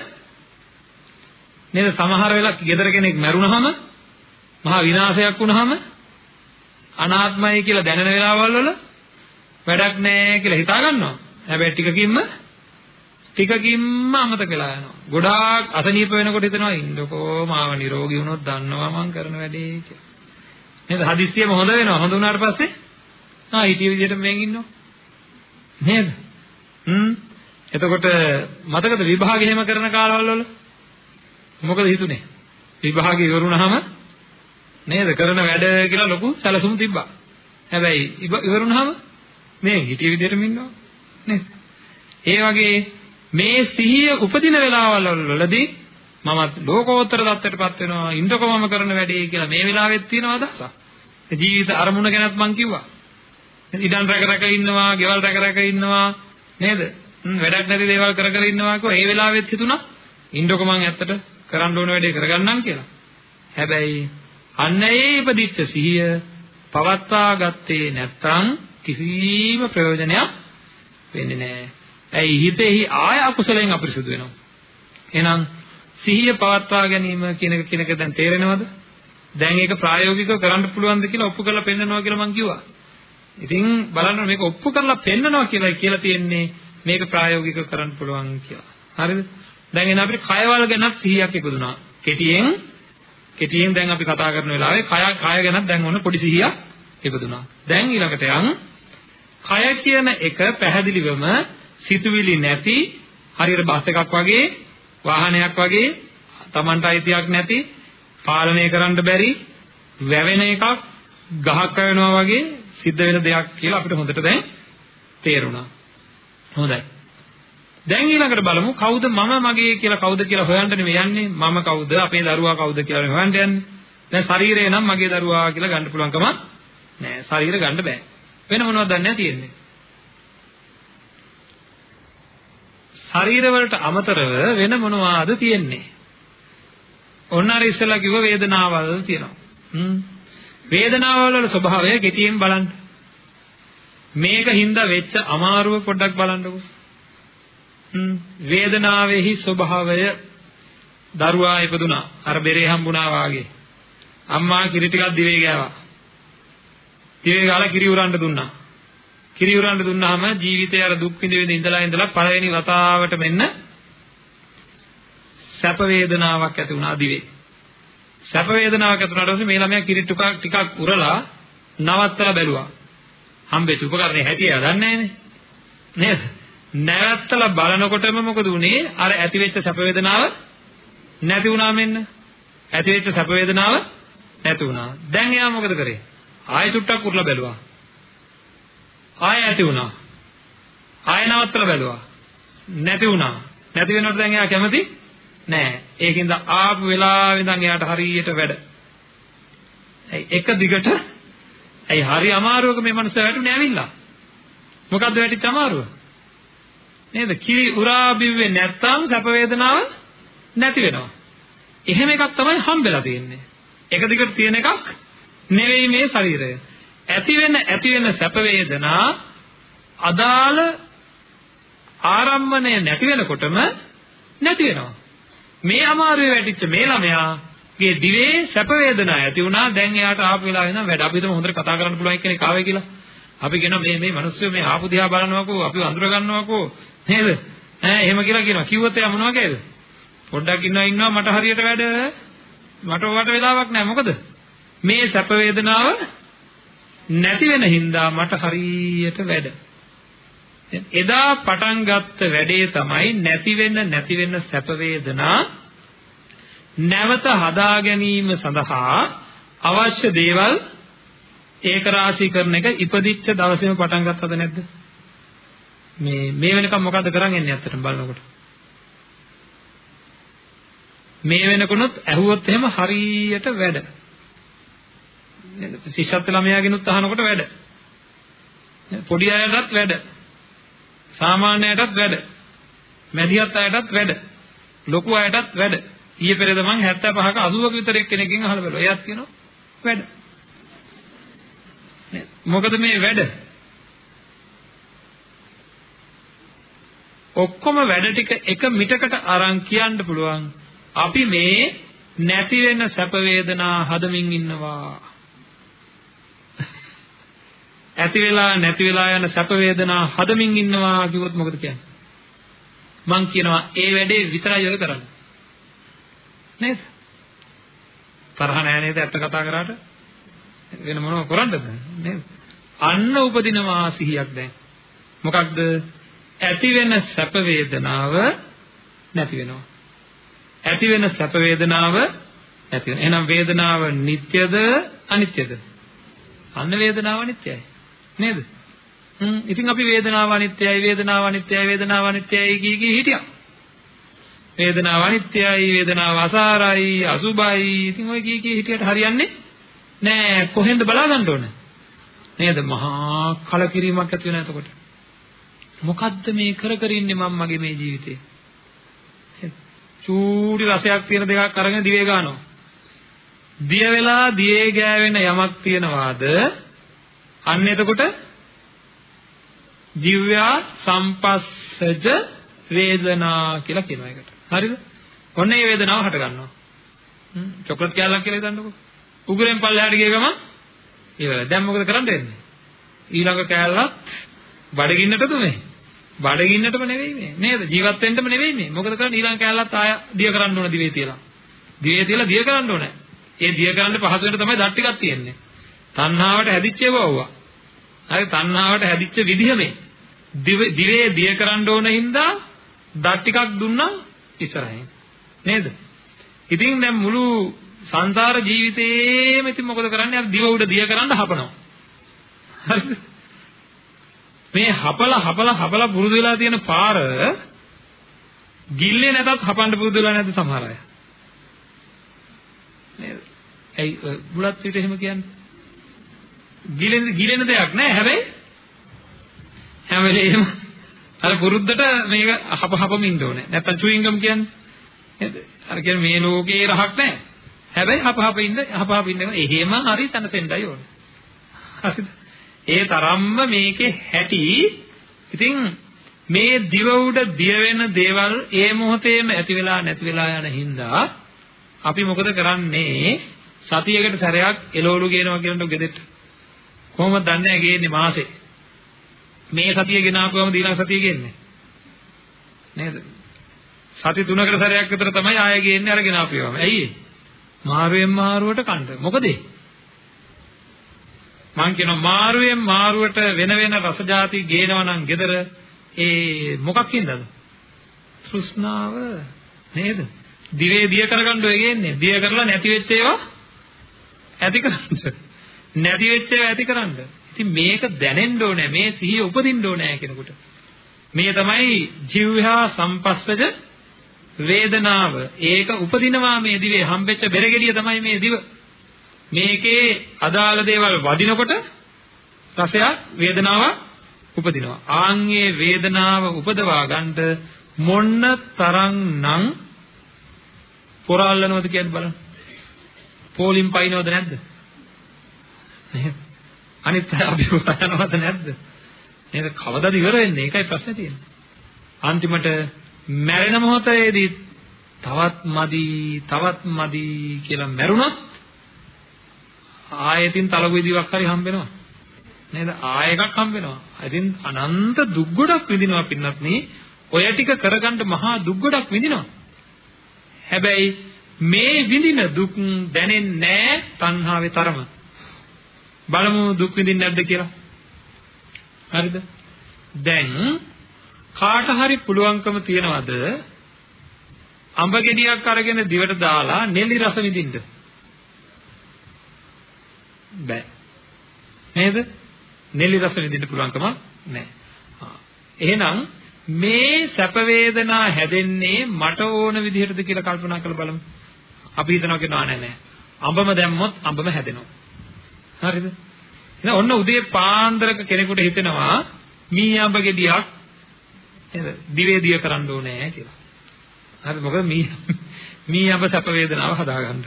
නේද? සමහර වෙලාවට gedara කෙනෙක් මැරුණාම මහා විනාශයක් වුණාම අනාත්මයි කියලා දැනෙන වෙලාවල් වල වැඩක් නැහැ කියලා හිතා ගන්නවා. හැබැයි ටිකකින්ම ටිකකින්ම අමතක වෙලා යනවා. ගොඩාක් අසනීප වෙනකොට හිතනවා ඉන්නකෝ මාව නිරෝගී වුණොත් දන්නවා මං කරන වැඩේ කියලා. නේද? හදිස්සියම හොඳ වෙනවා. හොඳ වුණාට පස්සේ ආ හිටිය විදිහට මෙන් ඉන්නවා. නේද? හ්ම්. එතකොට මතකද විභාග එහෙම කරන කාලවල වල මොකද හිතුනේ? විභාගය ඉවරුනහම නේද කරන වැඩ කියලා ලොකු සැලසුම් තිබ්බා. හැබැයි ඉවරුනහම මේ හිටිය විදිහටම ඉන්නවා. නේද? ඒ වගේ මේ සිහිය උපදින වෙලාවල් වලදී මම ලෝකෝත්තර தත්ත්වයටපත් වෙනවා ඉන්ද්‍රකමම කරන වැඩේ කියලා මේ වෙලාවෙත් තියෙනවා අදහසක්. ජීවිත අරමුණ ගැනත් මම කිව්වා. ඉඩම් රැක රැක ඉන්නවා, ගෙවල් රැක රැක ඉන්නවා නේද? වැඩක් නැති දේවල් කර කර ඉන්නවා කිව්වා. ඒ වෙලාවෙත් හිතුණා ඉන්නකො මං ඇත්තට කරන්න ඕන වැඩේ කරගන්නම් කියලා. හැබැයි අන්න ඒ ඉපදිච්ච සිහිය පවත්වා ගත්තේ නැත්නම් කිසිම ප්‍රයෝජනයක් වෙන්නේ නැහැ. ඇයි හිතෙහි ආය අකුසලයෙන් අපිරිසුදු වෙනවා. එහෙනම් සිහිය පවත්වා ගැනීම කියන එක කියන එක දැන් තේරෙනවද? දැන් ඒක ප්‍රායෝගිකව කරන්න පුළුවන්ද කියලා ඔප්පු කරලා පෙන්නනවා කියලා මම කිව්වා. ඉතින් බලන්න මේක ඔප්පු කරලා පෙන්නනවා කියලා කියලා තියෙන්නේ මේක ප්‍රායෝගිකව කරන්න පුළුවන් කියලා. හරිද? දැන් එන අපිට කයවල ගැනත් සිහියක් ඉපදුනා. කෙටියෙන් කෙටියෙන් දැන් අපි කතා කරන වෙලාවේ කය කය ගැනත් දැන් ඔන්න පොඩි සිහියක් ඉපදුනා. දැන් ඊළඟට යන් කය කියන එක පැහැදිලිවම සිතුවිලි නැති හරියට බස් එකක් වගේ වාහනයක් වගේ Tamanට අයිතියක් නැති පාලනය කරන්න බැරි වැවෙන එකක් ගහක් වෙනවා වගේ සිද්ධ වෙන දෙයක් කියලා අපිට හොඳට දැන් තේරුණා. හොඳයි. දැන් ඊළඟට බලමු කවුද මම මගේ කියලා කවුද කියලා හොයන්න නෙමෙයි යන්නේ. මම කවුද? අපේ දරුවා කවුද කියලා හොයන්න යන්නේ. දැන් ශරීරය නම් මගේ දරුවා කියලා ගන්න පුළුවන් කමක් නෑ. ශරීර ගන්න බෑ. වෙන මොනවද දන්නේ තියෙන්නේ. ශරීර වලට අමතරව වෙන මොනවාද තියෙන්නේ? ඔන්න අර ඉස්සෙල්ලා කිව්ව වේදනාවල් තියෙනවා. හ්ම්. වේදනාවල් වල ස්වභාවය කෙටියෙන් බලන්න. මේක හින්දා වෙච්ච අමාරුව පොඩ්ඩක් බලන්නකෝ. හ්ම් වේදනාවේහි ස්වභාවය දරුවා ඉපදුනා. අර බෙරේ හම්බුණා වාගේ. අම්මා කිරි ටිකක් දිවේ ගෑවා. දිවේ ගාලා කිරි උරන්න දුන්නා. කිරි උරන්න දුන්නාම ජීවිතේ අර දුක් විඳ විඳ ඉඳලා ඉඳලා පළවෙනි වතාවට මෙන්න සැප වේදනාවක් ඇති වුණා දිවේ. සැප වේදනාවක් ඇති වුණාට පස්සේ මේ ළමයා කිරි ටිකක් ටිකක් උරලා නවත්තලා බැලුවා. හම්බෙච්ච උපකරණේ හැටි එයා දන්නේ නැහනේ. නේද? නැවත්තලා බලනකොටම මොකද උනේ? අර ඇතිවෙච්ච සැප වේදනාව නැති වුණා මෙන්න. ඇතිවෙච්ච සැප වේදනාව නැති වුණා. දැන් එයා මොකද කරේ? ආයෙ චුට්ටක් උරලා බැලුවා. ආයෙ ඇති වුණා. ආයෙ නවත්තලා බැලුවා. නැති වුණා. නැති වෙනකොට දැන් එයා කැමති නෑ. ඒකින්ද ආපු වෙලාවෙ ඉඳන් එයාට හරියට වැඩ. ඇයි එක දිගට ඇයි හරි අමාරුවක මේ මනුස්සයා වැටුනේ ඇවිල්ලා. මොකද්ද වැටිච්ච අමාරුව? නේද? කිරි උරා බිව්වේ නැත්තම් සැප වේදනාව නැති වෙනවා. එහෙම එකක් තමයි හම්බෙලා තියෙන්නේ. එක දිගට තියෙන එකක් නෙවෙයි මේ ශරීරය. ඇති වෙන ඇති වෙන සැප වේදනා අදාළ ආරම්මණය නැති වෙනකොටම නැති වෙනවා. මේ අමාරුවේ වැටිච්ච මේ ළමයාගේ දිවේ සැප වේදනා ඇති වුණා. දැන් එයාට ආපු වෙලාවෙ ඉඳන් වැඩ අපි හිතමු හොඳට කතා කරන්න පුළුවන් කෙනෙක් ආවේ කියලා. අපි කියනවා මේ මේ මිනිස්සු මේ ආපු දිහා බලනවාකෝ අපි අඳුර ගන්නවාකෝ නේද? ඈ එහෙම කියලා කියනවා. කිව්වොත් එයා මොනවා කියයිද? පොඩ්ඩක් ඉන්නවා ඉන්නවා මට හරියට වැඩ මට ඔයාට වෙලාවක් නැහැ. මොකද? මේ සැප වේදනාව නැති වෙන හින්දා මට හරියට වැඩ. එදා පටන් ගත්ත වැඩේ තමයි නැති වෙන්න නැති වෙන්න සැප වේදනා නැවත හදා ගැනීම සඳහා අවශ්‍ය දේවල් ඒක රාශී කරන එක ඉපදිච්ච දවසේම පටන් ගත්තද නැද්ද? මේ මේ වෙනකම් මොකද්ද කරන් එන්නේ අත්තටම බලනකොට? මේ වෙනකොනොත් ඇහුවොත් එහෙම හරියට වැඩ. ශිෂ්‍යත්ව ළමයාගෙනුත් අහනකොට වැඩ. පොඩි අයටත් වැඩ. සාමාන්‍යයටත් වැඩ. මැදිහත් අයටත් වැඩ. ලොකු අයටත් වැඩ. ඊයේ පෙරේද මං 75ක 80ක විතර එක්කෙනෙක්ගෙන් අහලා බලුවා. එයාත් කියනවා වැඩ. මොකද මේ වැඩ? ඔක්කොම වැඩ ටික එක මිටකට අරන් කියන්න පුළුවන්. අපි මේ නැති වෙන සැප වේදනා හදමින් ඉන්නවා. ඇති වෙලා නැති වෙලා යන සැප වේදනා හදමින් ඉන්නවා කිව්වොත් මොකද කියන්නේ? මං කියනවා ඒ වැඩේ විතරයි ඔය කරන්නේ. නේද? තරහ නෑ නේද ඇත්ත කතා කරාට? වෙන මොනව කරන්නද නේද? අන්න උපදිනවා සිහියක් දැන්. මොකක්ද? ඇති වෙන සැප වේදනාව නැති වෙනවා. ඇති වෙන සැප වේදනාව නැති වෙන. එහෙනම් වේදනාව නිට්ටයද අනිත්‍යද? අන්න වේදනාව අනිත්‍යයි. නේද? හ්ම් ඉතින් අපි වේදනාව අනිත්‍යයි වේදනාව අනිත්‍යයි වේදනාව අනිත්‍යයි කී කී හිටියා. වේදනාව අනිත්‍යයි වේදනාව අසාරයි අසුභයි ඉතින් ඔය කී කී හිටියට හරියන්නේ නෑ කොහෙන්ද බලා ගන්න ඕන නේද මහා කලකිරීමක් ඇති වෙන එතකොට මොකද්ද මේ කර කර ඉන්නේ මම මගේ මේ ජීවිතේ චූටි රසයක් තියෙන දෙකක් අරගෙන දිවේ ගන්නවා. දිය වෙලා දියේ ගෑවෙන යමක් තියනවාද? අන්න එතකොට ජීවයා සම්පස්සජ වේදනා කියලා කියනවා ඒකට. හරිද? ඔන්න ඒ වේදනාව හට ගන්නවා. හ්ම් චොක්ලට් කෑල්ලක් කියලා හිතන්නකෝ. උගුරෙන් පල්ලෙහාට ගිය ගමන් ඉවරයි. දැන් මොකද කරන්න වෙන්නේ? ඊළඟ කෑල්ලත් බඩගින්නටද මේ? බඩගින්නටම නෙවෙයි මේ නේද ජීවත් වෙන්නම නෙවෙයි මේ මොකද කරන්නේ ඊළඟ කැලලත් ආය දිය කරන්න ඕන දිවේ තියලා දිවේ තියලා දිය කරන්න ඕන ඒ දිය කරන්න පහසු වෙන්න තමයි දත් ටිකක් තියෙන්නේ තණ්හාවට හැදිච්ච ඒවා වුණා හරි තණ්හාවට හැදිච්ච විදිහ මේ දිවේ දිය කරන්න ඕන හින්දා දත් ටිකක් දුන්නා ඉස්සරහින්. නේද? ඉතින් දැන් මුළු සංසාර ජීවිතේම ඉතින් මොකද කරන්නේ? අර දිව උඩ දිය කරන්න හපනවා. හරිද? මේ හපලා හපලා හපලා පුරුදු වෙලා තියෙන පාර ගිල්ලේ නැතත් හපන්න පුරුදු වෙලා නැද්ද සමහර අය? නේද? ඇයි බුලත් විතර එහෙම කියන්නේ? ගිලෙන ගිලෙන දෙයක් නෑ හැබැයි හැම වෙලේම අර පුරුද්දට මේක හප හපම ඉන්න ඕනේ. නැත්තම් චුයින්ගම් කියන්නේ නේද අර කියන්නේ මේ ලෝකේ රහක් නෑ. හැබැයි හප හප ඉන්න හප හප ඉන්න එහෙම හරි තනසෙන්නයි ඕනේ. හරිද? ඒ තරම්ම මේකේ හැටි. ඉතින් මේ දිව උඩ දිය වෙන දේවල් ඒ මොහොතේම ඇති වෙලා නැති වෙලා යන හින්දා අපි මොකද කරන්නේ? සතියකට සැරයක් එළවලු ගේනවා කියනකොට ගෙදෙට්ට කොහොමද දන්නේ ගේන්නේ මාසේ මේ සතිය ගෙනාපුවම ඊළඟ සතිය ගේන්නේ නේද සති තුනකට සැරයක් විතර තමයි ආයෙ ගේන්නේ අර ගෙනාපුවම ඇයි මාරුවෙන් මාරුවට කන්න මොකද ඒ මං කියනවා මාරුවෙන් මාරුවට වෙන වෙන රස જાති ගේනවා නම් gedara ඒ මොකක් හින්දාද? තෘෂ්ණාව නේද? දිවේ දිය කරගන්න ඔය ගේන්නේ. දිය කරලා නැති වෙච්ච ඒවා ඇති කරන්න. නැති වෙච්ච ඒවා ඇති කරන්න. ඉතින් මේක දැනෙන්න ඕනේ. මේ සිහිය උපදින්න ඕනේ කෙනෙකුට. මේ තමයි ජීවහා සම්පස්සජ වේදනාව. ඒක උපදිනවා මේ දිවේ හම්බෙච්ච බෙරගෙඩිය තමයි මේ දිව. මේකේ අදාළ දේවල් වදිනකොට රසයක් වේදනාවක් උපදිනවා. ආන්ගේ වේදනාව උපදවා ගන්නට මොන්න තරම්නම් පොරාල්ලනවද කියන්න බලන්න. පෝලිම් පයින්නවද නැද්ද? නේද? අනිත් අය අභිප්‍රායනවද නැද්ද? නේද? කවදාද ඉවර වෙන්නේ? ඒකයි ප්‍රශ්නේ තියෙන්නේ. අන්තිමට මැරෙන මොහොතේදී තවත් මදි තවත් මදි කියලා මැරුණොත් ආයෙතින් තලගොයි දිවක් හරි හම්බෙනවා. නේද? ආයෙ එකක් හම්බෙනවා. ඉතින් අනන්ත දුක් ගොඩක් විඳිනවා පින්නත් නේ. ඔය ටික කරගන්න මහා දුක් ගොඩක් විඳිනවා. හැබැයි මේ විඳින දුක් දැනෙන්නේ නැහැ තණ්හාවේ තරම. බලමු දුක් විඳින්නේ නැද්ද කියලා. හරිද? දැන් කාට හරි පුළුවන්කම තියනවද අඹ ගෙඩියක් අරගෙන දිවට දාලා නෙල්ලි රස විඳින්න? බෑ. නේද? නෙල්ලි රස විඳින්න පුළුවන්කම නැහැ. එහෙනම් මේ සැප වේදනා හැදෙන්නේ මට ඕන විදිහටද කියලා කල්පනා කරලා බලමු. අපි හිතනවා කියනවා නෑ නෑ. අඹම දැම්මොත් අඹම හැදෙනවා. හරිද? එහෙනම් ඔන්න උදේ පාන්දරක කෙනෙකුට හිතෙනවා මී අඹ ගෙඩියක් නේද? දිවේ දිය කරන්න ඕනේ කියලා. හරිද? මොකද මී මී අඹ සැප වේදනාව හදාගන්න.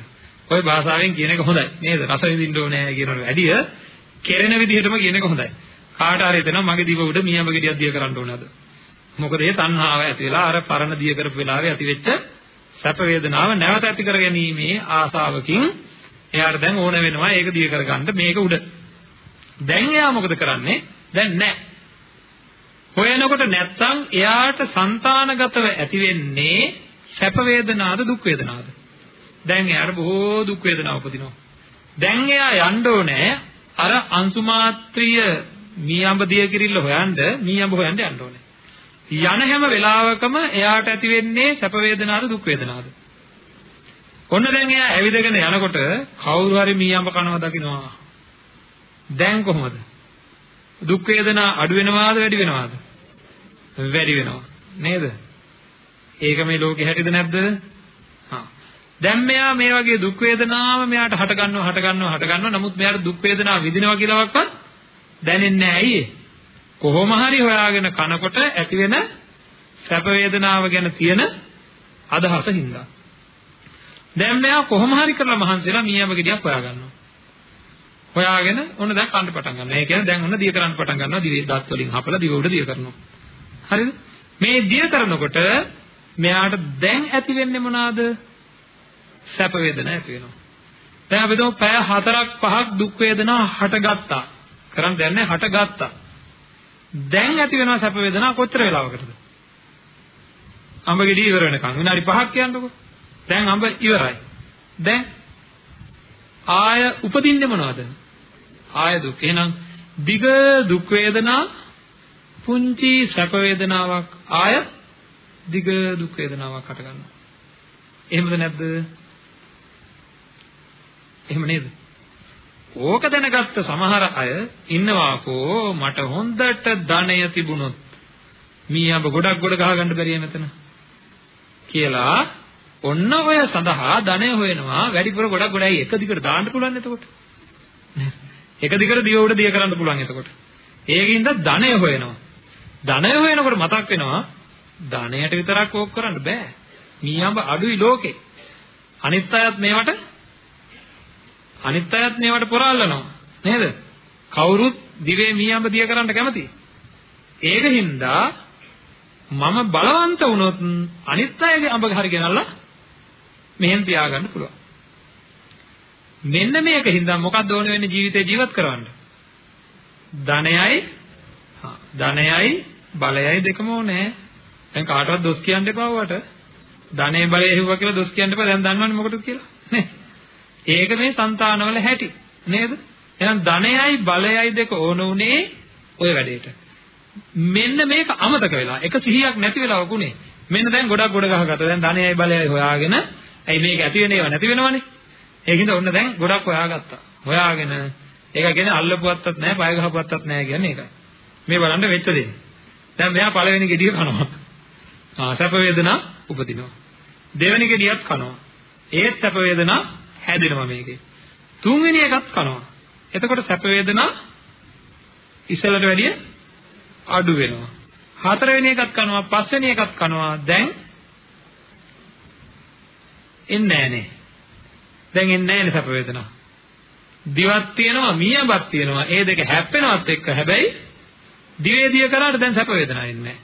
ওই භාෂාවෙන් කියන එක හොඳයි. නේද? රස විඳින්න ඕනේ කියනවට වැඩිය කෙරෙන විදිහටම කියන එක හොඳයි. කාට හරි හිතෙනවා මගේ දිව උඩ මී අඹ ගෙඩියක් දිය කරන්න ඕනේද? මොකද ඒ තණ්හාව ඇති වෙලා අර පරණ දිය කරපු වෙලාවේ ඇති වෙච්ච සැප වේදනාව නැවත ඇති කර ගැනීමේ ආසාවකින් එයාට දැන් ඕන වෙනවා ඒක දිය කරගන්න මේක උඩ. දැන් එයා මොකද කරන්නේ? දැන් නැහැ. හොයනකොට නැත්තම් එයාට సంతానගතව ඇති වෙන්නේ සැප වේදනාද දුක් වේදනාද? දැන් එයාට බොහෝ දුක් වේදනා උපදිනවා. දැන් එයා යන්න ඕනේ අර අංශුමාත්‍රිය මීයඹදිය කිරිල්ල හොයන්න මීයඹ හොයන්න යන්න ඕනේ. යන හැම වෙලාවකම එයාට ඇති වෙන්නේ සැප වේදනාද දුක් වේදනාද? ඔන්න දැන් එයා ඇවිදගෙන යනකොට කවුරු හරි මීයඹ කනවා දකින්නවා. දැන් කොහොමද? දුක් වේදනා අඩු වෙනවාද වැඩි වෙනවාද? වැඩි වෙනවා. නේද? ඒක මේ ලෝකේ හැටිද නැද්ද? හා. දැන් මෙයා මේ වගේ දුක් වේදනාව මෙයාට හට ගන්නවා හට ගන්නවා හට ගන්නවා නමුත් මෙයාට දුක් වේදනාව විඳිනවා කියලාවත් දැනෙන්නේ නැහැ ඇයි කොහොම හරි හොයාගෙන කනකොට ඇති වෙන සැප වේදනාව ගැන තියෙන අදහස හින්දා දැන් මෙයා කොහොම හරි කරලා මහන්සිලා මීයම ගෙඩියක් හොයාගන්නවා හොයාගෙන ඔන්න දැන් කන්න පටන් ගන්නවා. ඒ කියන්නේ දැන් ඔන්න දිය කරන්න පටන් ගන්නවා. දිවේ දත් වලින් හපලා දිව උඩ දිය කරනවා. හරිද? මේ දිය කරනකොට මෙයාට දැන් ඇති වෙන්නේ මොනවාද? සැප වේදනා ඇති වෙනවා. දැන් අපි දුමු පැය 4ක් 5ක් දුක් වේදනා හටගත්තා. කරන් දැන් නෑ හටගත්තා. දැන් ඇති වෙනවා සැප වේදනා කොච්චර වෙලාවකටද? අඹ ගෙඩි ඉවර වෙනකන් විනාඩි 5ක් කියන්නකෝ. දැන් අඹ ඉවරයි. දැන් ආය උපදින්නේ මොනවද? ආය දුක්. එහෙනම් දිග දුක් වේදනා පුංචි සැප වේදනාවක් ආය දිග දුක් වේදනාවක් හට ගන්නවා. එහෙමද නැද්ද? එහෙම නේද? ඕක දැනගත්ත සමහර අය ඉන්නවාකෝ මට හොඳට ධනය තිබුණොත් මීයඹ ගොඩක් ගොඩ ගහ ගන්න බැරිය මෙතන කියලා ඔන්න ඔය සඳහා ධනය හොයනවා වැඩිපුර ගොඩක් ගොඩයි එක දිගට දාන්න පුළුවන් එතකොට. එක දිගට දිව උඩ දිය කරන්න පුළුවන් එතකොට. ඒකින්ද ධනය හොයනවා. ධනය හොයනකොට මතක් වෙනවා ධනයට විතරක් ඕක කරන්න බෑ. මීයඹ අඩුයි ලෝකේ. අනිත් අයත් මේවට අනිත් අයත් මේවට පොරාලනවා නේද? කවුරුත් දිවේ මීයඹ දිය කරන්න කැමතියි ඒක හින්දා මම බලවන්ත වුණොත් අනිත් අයගේ අඹ හරි ගෙනල්ලා මෙහෙම පියාගන්න පුළුවන්. මෙන්න මේකින්ද මොකක්ද ඕන වෙන්නේ ජීවිතේ ජීවත් කරවන්න? ධනයයි ධනයයි බලයයි දෙකම ඕනේ. දැන් කාටවත් දොස් කියන්න එපා වට. ධනේ බලය හිව්වා කියලා දොස් කියන්න එපා. දැන් දන්නවනේ මොකටද කියලා. නේ. ඒක මේ సంతානවල හැටි. නේද? එහෙනම් ධනයයි බලයයි දෙක ඕන උනේ ওই වැඩේට. මෙන්න මේක අමතක වෙලා එක සිහියක් නැති වෙලා වුණේ. මෙන්න දැන් ගොඩක් ගොඩ ගහගත්තා. දැන් ධනයයි බලයයි හොයාගෙන ඇයි මේක ඇති වෙන ඒවා නැති වෙනවනේ. ඒකින්ද ඔන්න දැන් ගොඩක් හොයාගත්තා. හොයාගෙන ඒක කියන්නේ අල්ලපුවත්තත් නැහැ, පය ගහපුවත්තත් නැහැ කියන්නේ ඒකයි. මේ බලන්න වෙච්ච දේ. දැන් මෙයා පළවෙනි ගෙඩිය කනවා. ආ සැප වේදනා උපදිනවා. දෙවෙනි ගෙඩියත් කනවා. ඒත් සැප වේදනා හැදෙනවා මේකේ. තුන්වෙනි එකත් කනවා. එතකොට සැප වේදනා ඉස්සලට වැඩිය අඩු වෙනවා. හතරවෙනි එකත් කනවා, පස්වෙනි එකත් කනවා. දැන් එන්නේ නැහනේ. දැන් එන්නේ නැහනේ සැප වේදනා. දිවක් තියෙනවා, මියබක් තියෙනවා. ඒ දෙක හැප්පෙනවත් එක්ක හැබැයි දිවේදිය කරාට දැන් සැප වේදනා එන්නේ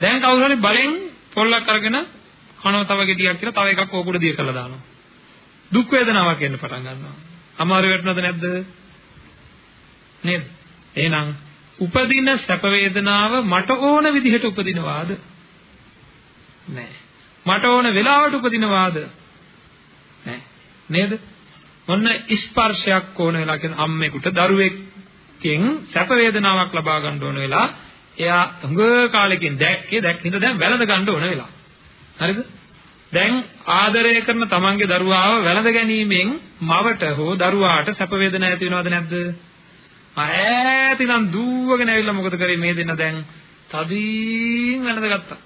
දැන් කවුරු හරි බලෙන් පොල්ලක් අරගෙන කනවා තව ගෙඩියක් කියලා තව එකක් ඕකුඩ දිය කරලා දානවා. දුක් වේදනාවක් එන්න පටන් ගන්නවා. අමාරු වෙටනවද නැද්ද? නේද? එහෙනම් උපදින සැප වේදනාව මට ඕන විදිහට උපදිනවාද? නැහැ. මට ඕන වෙලාවට උපදිනවාද? නේද? මොන්න ස්පර්ශයක් ඕන වෙලා කියන අම්මෙකුට දරුවෙක්ගෙන් සැප වේදනාවක් ලබා ගන්න ඕන වෙලා එයා හුඟ කාලෙකින් දැක්කේ දැක්කින්ද දැන් වැළඳ ගන්න ඕන වෙලා. හරිද? දැන් ආදරය කරන තමන්ගේ දරුවාව වැළඳ ගැනීමෙන් මවට හෝ දරුවාට සැප වේදනා ඇති වෙනවද නැද්ද? ඈතිනම් දුවගෙන ඇවිල්ලා මොකද කරේ මේ දෙන්න දැන් තදින් වැළඳගත්තා.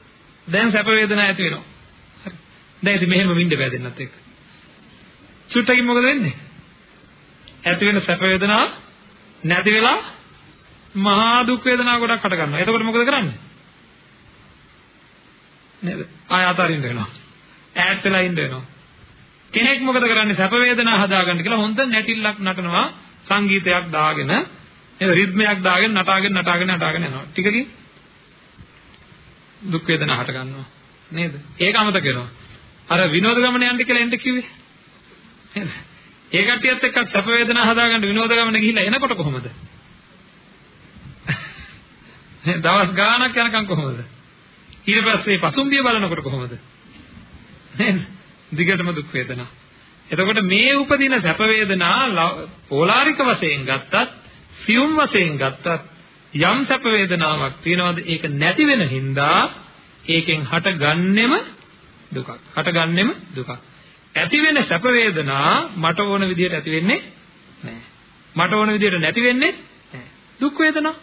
දැන් සැප වේදනා ඇති වෙනවා. හරි. දැන් ඉතින් මෙහෙම විඳ බෑ දෙන්නත් එක්ක. චුට්ටකින් මොකද වෙන්නේ? ඇති වෙන සැප වේදනා නැති වෙලා මහා දුක් වේදනා ගොඩක් හට ගන්නවා. එතකොට මොකද කරන්නේ? නේද? ආය අතාරින්න වෙනවා. ඈත් වෙලා ඉන්න වෙනවා. කෙනෙක් මොකද කරන්නේ? සැප වේදනා හදාගන්න කියලා හොඳ නැටිල්ලක් නටනවා සංගීතයක් දාගෙන නේද? රිද්මයක් දාගෙන නටාගෙන නටාගෙන නටාගෙන යනවා. ටිකකින් දුක් වේදනා හට ගන්නවා. නේද? ඒක අමතක වෙනවා. අර විනෝද ගමන යන්න කියලා එන්න කිව්වේ. නේද? ඒ කට්ටියත් එක්ක සැප වේදනා හදාගන්න විනෝද ගමන ගිහිල්ලා එනකොට කොහොමද? දවස් ගාණක් යනකම් කොහොමද? ඊට පස්සේ පසුම්බිය බලනකොට කොහොමද? නේද? දිගටම දුක් වේදනා. එතකොට මේ උපදින සැප වේදනා පෝලාරික වශයෙන් ගත්තත්, සියුම් වශයෙන් ගත්තත් යම් සැප වේදනාවක් තියෙනවද ඒක නැති වෙන හින්දා ඒකෙන් හටගන්නෙම දුකක්. හටගන්නෙම දුකක්. ඇති වෙන සැප වේදනා මට ඕන විදිහට ඇති වෙන්නේ නැහැ. මට ඕන විදිහට නැති වෙන්නේ නැහැ. දුක් වේදනා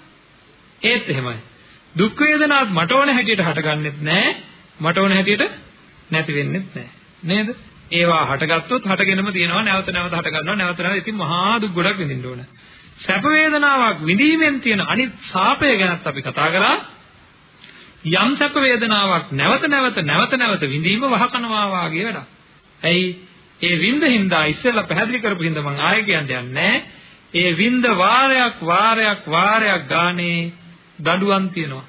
ඒත් එහෙමයි. දුක් වේදනාත් මට ඕන හැටියට හටගන්නෙත් නැහැ. මට ඕන හැටියට නැති වෙන්නෙත් නැහැ. නේද? ඒවා හටගත්තොත් හටගෙනම තියෙනවා නැවත නැවත හට ගන්නවා නැවත නැවත ඉතින් මහා දුක් ගොඩක් විඳින්න ඕන. සැප වේදනාවක් විඳීමෙන් තියෙන අනිත් සාපය ගැනත් අපි කතා කරා. යම් සැප වේදනාවක් නැවත නැවත නැවත නැවත විඳීම වහකනවා වාගේ වැඩක්. ඇයි? ඒ විඳ හින්දා ඉස්සෙල්ලා පැහැදිලි කරපු හින්දා මම ආයෙ කියන්න යන්නේ ඒ විඳ වාරයක් වාරයක් වාරයක් ගානේ දඬුවම් තියනවා.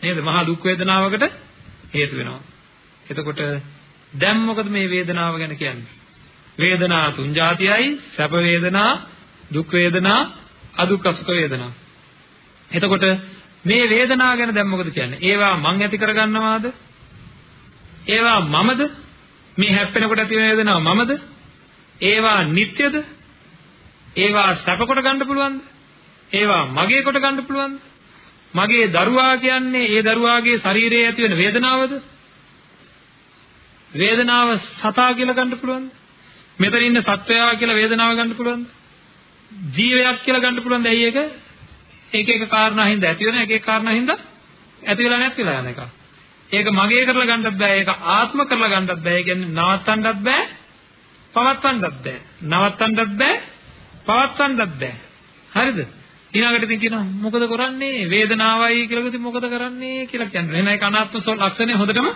නේද? මහා දුක් වේදනාවකට හේතු වෙනවා. එතකොට දැන් මොකද මේ වේදනාව ගැන කියන්නේ? වේදනා තුන් જાතියයි සැප වේදනා, දුක් වේදනා, අදුක්ඛ සුඛ වේදනා. එතකොට මේ වේදනාව ගැන දැන් මොකද කියන්නේ? ඒවා මං ඇති කරගන්නවාද? ඒවා මමද? මේ හැප්පෙනකොට ඇති වෙන වේදනාව මමද? ඒවා නිට්ටයද? ඒවා සැප කොට ගන්න පුළුවන්ද? ඒවා මගේ කොට ගන්න පුළුවන්ද? මගේ දරුවා කියන්නේ ඒ දරුවාගේ ශරීරයේ ඇති වෙන වේදනාවද? වේදනාව සතා කියලා ගන්න පුළුවන්ද? මෙතන ඉන්න සත්වයා කියලා වේදනාව ගන්න පුළුවන්ද? ජීවයක් කියලා ගන්න පුළුවන්ද? ඇයි ඒක? එක එක කාරණා හින්දා ඇති වෙන එක එක කාරණා හින්දා ඇති වෙලා නැති වෙලා යන එක. ඒක මගේ කරලා ගන්නත් බෑ. ඒක ආත්ම කරලා ගන්නත් බෑ. ඒ කියන්නේ නවත්තන්නත් බෑ. පවත්වන්නත් බෑ. නවත්තන්නත් බෑ. පවත්වන්නත් බෑ. හරිද? ඊළඟට ඉතින් කියනවා මොකද කරන්නේ? වේදනාවයි කියලා කිව්වොත් මොකද කරන්නේ කියලා කියන්නේ. එහෙනම් ඒක අනාත්ම ලක්ෂණය හොඳටම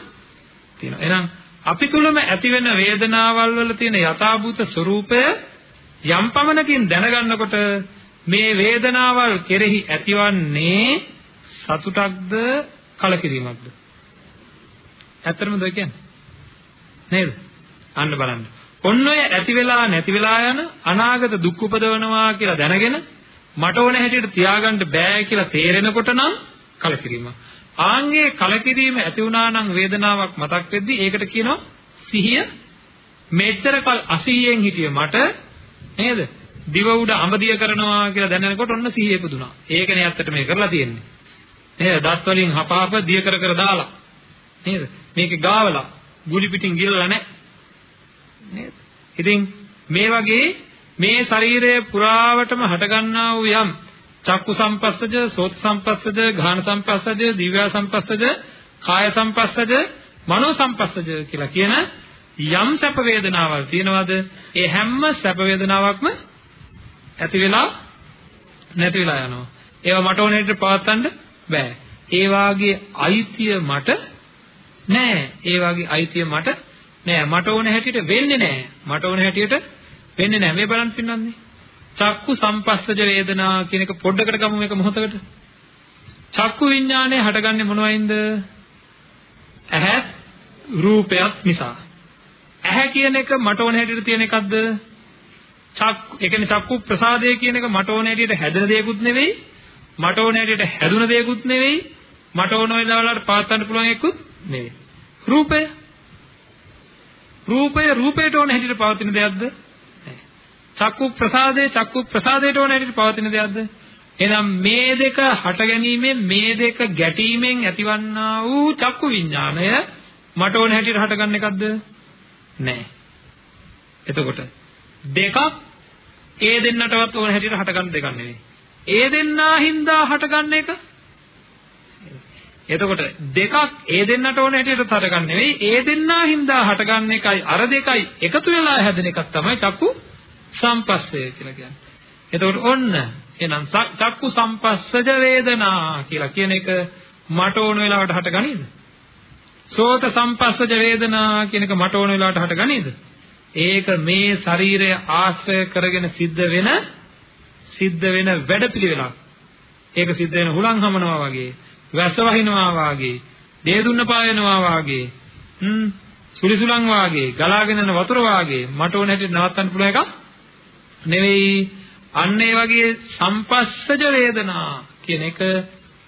තියෙනවා. එහෙනම් අපි තුලම ඇතිවෙන වේදනාවල් වල තියෙන යථාභූත ස්වરૂපය යම් පමණකින් දැනගන්නකොට මේ වේදනාවල් කෙරෙහි ඇතිවන්නේ සතුටක්ද කලකිරීමක්ද ඇත්තටම දෙක කියන්නේ නේද අන්න බලන්න ඔන්න ඔය ඇති වෙලා නැති වෙලා යන අනාගත දුක් උපදවනවා කියලා දැනගෙන මට ඕන හැටියට තියාගන්න බෑ කියලා තේරෙනකොට නම් කලකිරීමක් ආන්ගේ කලකිරීම ඇති වුණා නම් වේදනාවක් මතක් වෙද්දි ඒකට කියනවා සිහිය මෙච්චර කල් අසිහියෙන් හිටිය මට නේද දිව උඩ අඹදිය කරනවා කියලා දැනෙනකොට ඔන්න සිහිය ඉපදුනා. ඒකනේ ඇත්තට මේ කරලා තියෙන්නේ. නේද? දත් වලින් හපහප දිය කර කර දාලා. නේද? මේකේ ගාවලා ගුලි පිටින් ගිරලා නැහැ. නේද? ඉතින් මේ වගේ මේ ශරීරය පුරාවටම හටගන්නා වූ යම් චක්කු සම්පස්සජ, සෝත් සම්පස්සජ, ඝාන සම්පස්සජ, දිව්‍ය සම්පස්සජ, කාය සම්පස්සජ, මනෝ සම්පස්සජ කියලා කියන යම් සැප වේදනාවල් තියෙනවද? ඒ හැම සැප වේදනාවක්ම ඇති වෙලා නැති වෙලා යනවා. ඒවා මට ඕන හැටියට පවත්වන්න බෑ. ඒ වාගේ අයිතිය මට නෑ. ඒ වාගේ අයිතිය මට නෑ. මට ඕන හැටියට වෙන්නේ නෑ. මට ඕන හැටියට වෙන්නේ නෑ. මේ බලන්න පින්නන්නේ. චක්කු සම්පස්සජ වේදනා කියන එක පොඩ්ඩකට ගමු මේක මොහොතකට. චක්කු විඥානය හටගන්නේ මොනවයින්ද? ඇහැ රූපයක් නිසා. ඇහැ කියන එක මට ඕන හැටියට තියෙන එකක්ද? චක්කු ඒ කියන්නේ චක්කු ප්‍රසාදය කියන එක මට ඕන හැටියට හැදෙන දෙයක්ුත් නෙවෙයි. මට ඕන හැටියට හැදුන දෙයක්ුත් නෙවෙයි. මට ඕන වෙලාවලට පාත් ගන්න පුළුවන් එකකුත් නෙවෙයි. රූපය රූපය රූපයට ඕන හැටියට පවතින දෙයක්ද? චක්කු ප්‍රසාදේ චක්කු ප්‍රසාදයට ඕන හැටියට පවතින දෙයක්ද? එහෙනම් මේ දෙක හට ගැනීමෙන් මේ දෙක ගැටීමෙන් ඇතිවන්නා වූ චක්කු විඥාණය මට ඕන හැටියට හටගන්න එකක්ද? නෑ. එතකොට දෙකක් ඒ දෙන්නටවත් ඕන හැටියට හටගන්න දෙකක් නෙවෙයි. ඒ දෙන්නා හින්දා හටගන්න එක. එතකොට දෙකක් ඒ දෙන්නට ඕන හැටියට හටගන්න නෙවෙයි. ඒ දෙන්නා හින්දා හටගන්න එකයි අර දෙකයි එකතු වෙලා හැදෙන එකක් තමයි චක්කු සම්පස්සය කියලා කියන්නේ. එතකොට ඔන්න එහෙනම් චක්කු සම්පස්සජ වේදනා කියලා කියන එක මට ඕන වෙලාවට හටගනීද? සෝත සම්පස්සජ වේදනා කියන එක මට ඕන වෙලාවට හටගනීද? ඒක මේ ශරීරය ආශ්‍රය කරගෙන සිද්ධ වෙන සිද්ධ වෙන වැඩපිළිවෙලක්. ඒක සිද්ධ වෙන හුලං හමනවා වගේ, වැස්ස වහිනවා වගේ, දේ දුන්න පායනවා වගේ, හ්ම් සුලිසුලං වාගේ, ගලාගෙන යන වතුර වාගේ මට ඕන හැටියට නවත්තන්න පුළුවන් එකක් නෙවෙයි. අන්න ඒ වගේ සම්පස්සජ වේදනා කියන එක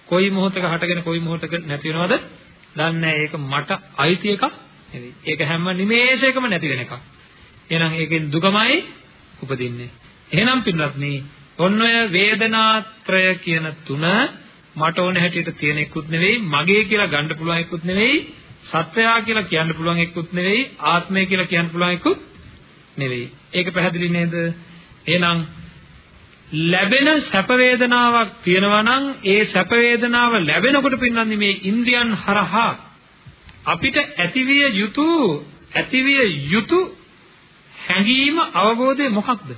කොයි මොහොතක හටගෙන කොයි මොහොතක නැති වෙනවද? දන්නේ ඒක මට අයිති එකක් නෙවෙයි. ඒක හැම නිමේෂයකම නැති වෙන එකක්. එහෙනම් ඒකෙන් දුකමයි උපදින්නේ. එහෙනම් පින්වත්නි ඔන්න ඔය වේදනාත්‍රය කියන තුන මට ඕන හැටියට තියෙන එකකුත් නෙවෙයි මගේ කියලා ගන්න පුළුවන් එකකුත් නෙවෙයි සත්‍යයා කියලා කියන්න පුළුවන් එකකුත් නෙවෙයි ආත්මය කියලා කියන්න පුළුවන් එකකුත් නෙවෙයි. ඒක පැහැදිලි නේද? එහෙනම් ලැබෙන සැප වේදනාවක් තියෙනවා නම් ඒ සැප වේදනාව ලැබෙනකොට පින්නන්නේ මේ ඉන්ද්‍රියන් හරහා අපිට ඇතිවිය යුතු ඇතිවිය යුතු හැඟීම අවබෝධය මොකක්ද?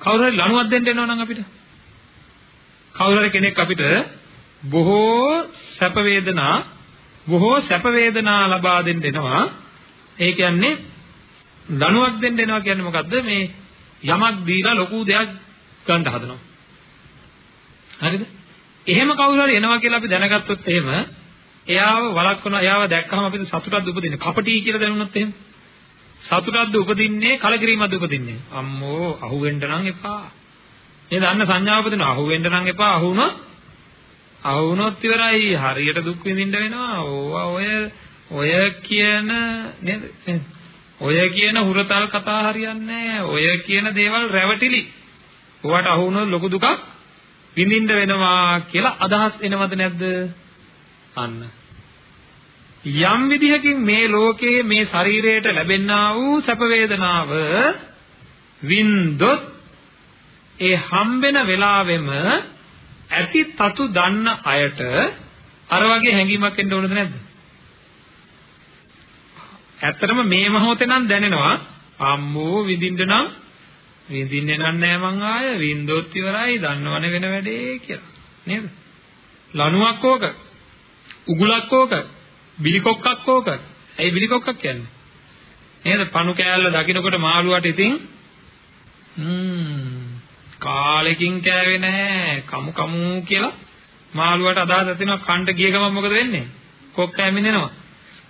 කවුරු හරි ලණුවක් දෙන්න එනවා නම් අපිට කවුරු හරි කෙනෙක් අපිට බොහෝ සැප වේදනා බොහෝ සැප වේදනා ලබා දෙන්න එනවා ඒ කියන්නේ ලණුවක් දෙන්න එනවා කියන්නේ මොකද්ද? මේ යමක් දීලා ලොකු දෙයක් ගන්න හදනවා. හරිද? එහෙම කවුරු හරි එනවා කියලා අපි දැනගත්තොත් එහෙම එයාව වළක්වනවා එයාව දැක්කම අපිට සතුටක් උපදින්නේ? කපටි කියලා දැනුණොත් එහෙම. සතුටක්ද උපදින්නේ? කලකිරීමක්ද උපදින්නේ? අම්මෝ අහුවෙන්න නම් එපා. නේද අන්න සංඥාව උපදින අහුවෙන්න නම් එපා. අහුනොත් අහුනොත් ඉවරයි. හරියට දුක් විඳින්න වෙනවා. ඕවා ඔය ඔය කියන නේද? ඔය කියන හුරතල් කතා හරියන්නේ ඔය කියන දේවල් රැවටිලි. ඔයාට අහුනොත් ලොකු දුකක් විඳින්න වෙනවා කියලා අදහස් එනවද නැද්ද? අන්න. යම් විදිහකින් මේ ලෝකයේ මේ ශරීරයට ලැබෙනා වූ සැප වේදනාව වින්දොත් ඒ හම්බෙන වෙලාවෙම ඇති තතු දන්න අයට අර වගේ හැඟීමක් එන්න ඕනද නැද්ද? ඇත්තටම මේ මොහොතේ නම් දැනෙනවා අම්මෝ විඳින්න නම් විඳින්නේ නෑ මං ආය වින්දොත් ඉවරයි දන්නවනේ වෙන වැඩේ කියලා නේද? ලණුවක් ඕක උගුලක් ඕක බිලිකොක්කක් ඕක. ඇයි බිලිකොක්කක් කියන්නේ? නේද? පණු කෑල්ල දකින්නකොට මාළුවාට ඉතින් ම්ම් කාලෙකින් කෑවේ නැහැ. කමු කමු කියලා මාළුවාට අදහස් ඇතිවෙනවා කණ්ඩ ගිය ගමන් මොකද වෙන්නේ? කොක්ක ඇමිනෙනවා.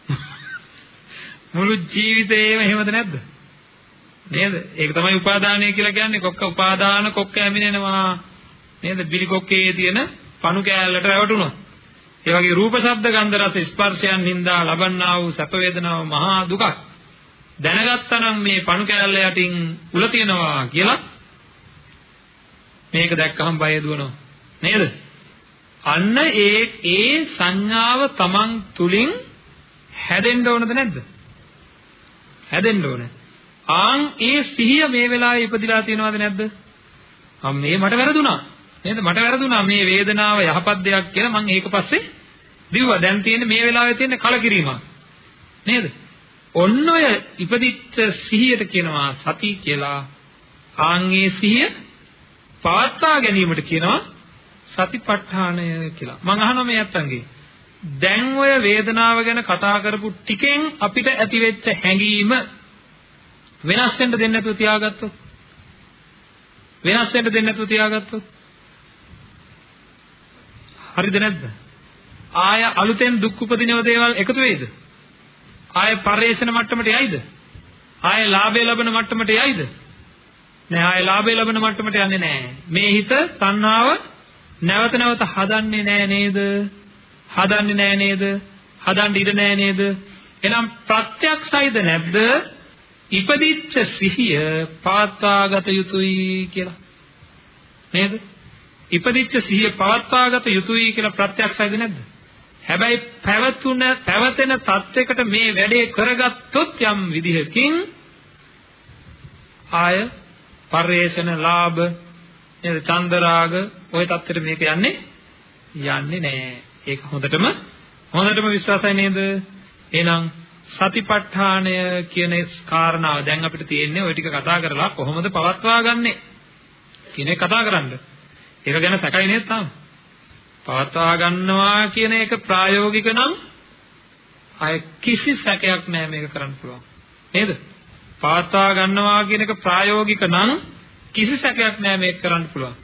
මුළු ජීවිතේම එහෙමද නැද්ද? නේද? ඒක තමයි උපාදානය කියලා කියන්නේ. කොක්ක උපාදාන කොක්ක ඇමිනෙනවා. නේද? බිලිකොක්කේ තියෙන පණු කෑල්ලට රැවටුණොත්. ඒ වගේ රූප ශබ්ද ගන්ධ රස ස්පර්ශයන් හින්දා ලබන්නා වූ සැප වේදනාව මහා දුකක්. දැනගත්තනම් මේ පණු කැලල යටින් උල තියනවා කියලා මේක දැක්කහම බය දුවනවා. නේද? අන්න ඒ ඒ සංඥාව Taman තුලින් හැදෙන්න ඕනද නැද්ද? හැදෙන්න ඕන. ආන් ඒ සිහිය මේ වෙලාවේ ඉපදිලා තියෙනවද නැද්ද? අම් මේ මට වැරදුනා. නේද මට වැරදුනා මේ වේදනාව යහපත් දෙයක් කියලා මම ඒක පස්සේ දිව්වා දැන් තියෙන්නේ මේ වෙලාවේ තියෙන කලකිරීමක් නේද ඔන්න ඔය ඉපදිච්ච සිහියට කියනවා සති කියලා ආන්ගේ සිහිය පවත්වා ගැනීමට කියනවා සතිපට්ඨානය කියලා මම අහනවා මේ අත්තන්ගේ දැන් ඔය වේදනාව ගැන කතා කරපු ටිකෙන් අපිට ඇතිවෙච්ච හැඟීම වෙනස් වෙන්න දෙන්නේ නැතුව තියාගත්තොත් වෙනස් වෙන්න දෙන්නේ නැතුව තියාගත්තොත් හරිද නැද්ද? ආය අලුතෙන් දුක් උපදිනව දේවල් එකතු වෙයිද? ආය පරිේශන මට්ටමට යයිද? ආය ලාභය ලබන මට්ටමට යයිද? නෑ ආය ලාභය ලබන මට්ටමට යන්නේ නෑ. මේ හිත තණ්හාව නැවත නැවත හදන්නේ නෑ නේද? හදන්නේ නෑ නේද? හදන්න ඉඩ නෑ නේද? එහෙනම් ප්‍රත්‍යක්ෂයිද නැද්ද? ඉපදිච්ච සිහිය පවත්වාගත යුතුයි කියලා. නේද? ඉපදිච්ච සිහිය පවත්වාගත යුතුයි කියලා ප්‍රත්‍යක්ෂයිද නැද්ද? හැබැයි පැවතුන පැවතෙන தත්වයකට මේ වැඩේ කරගත්තොත් යම් විදිහකින් ආය පරේෂණ ලාභ නේද චන්දරාග ওই தත්තර මේක යන්නේ යන්නේ නැහැ. ඒක හොඳටම හොඳටම විශ්වාසයි නේද? එහෙනම් සතිපට්ඨානය කියන කාරණාව දැන් අපිට තියෙන්නේ ওই ටික කතා කරලා කොහොමද පවත්වා ගන්නෙ කියන එක කතා කරන්න. ඒක ගැන සැකයි නේද තාම? පවත්වා ගන්නවා කියන එක ප්‍රායෝගික නම් අය කිසි සැකයක් නැහැ මේක කරන්න පුළුවන්. නේද? පවත්වා ගන්නවා කියන එක ප්‍රායෝගික නම් කිසි සැකයක් නැහැ මේක කරන්න පුළුවන්.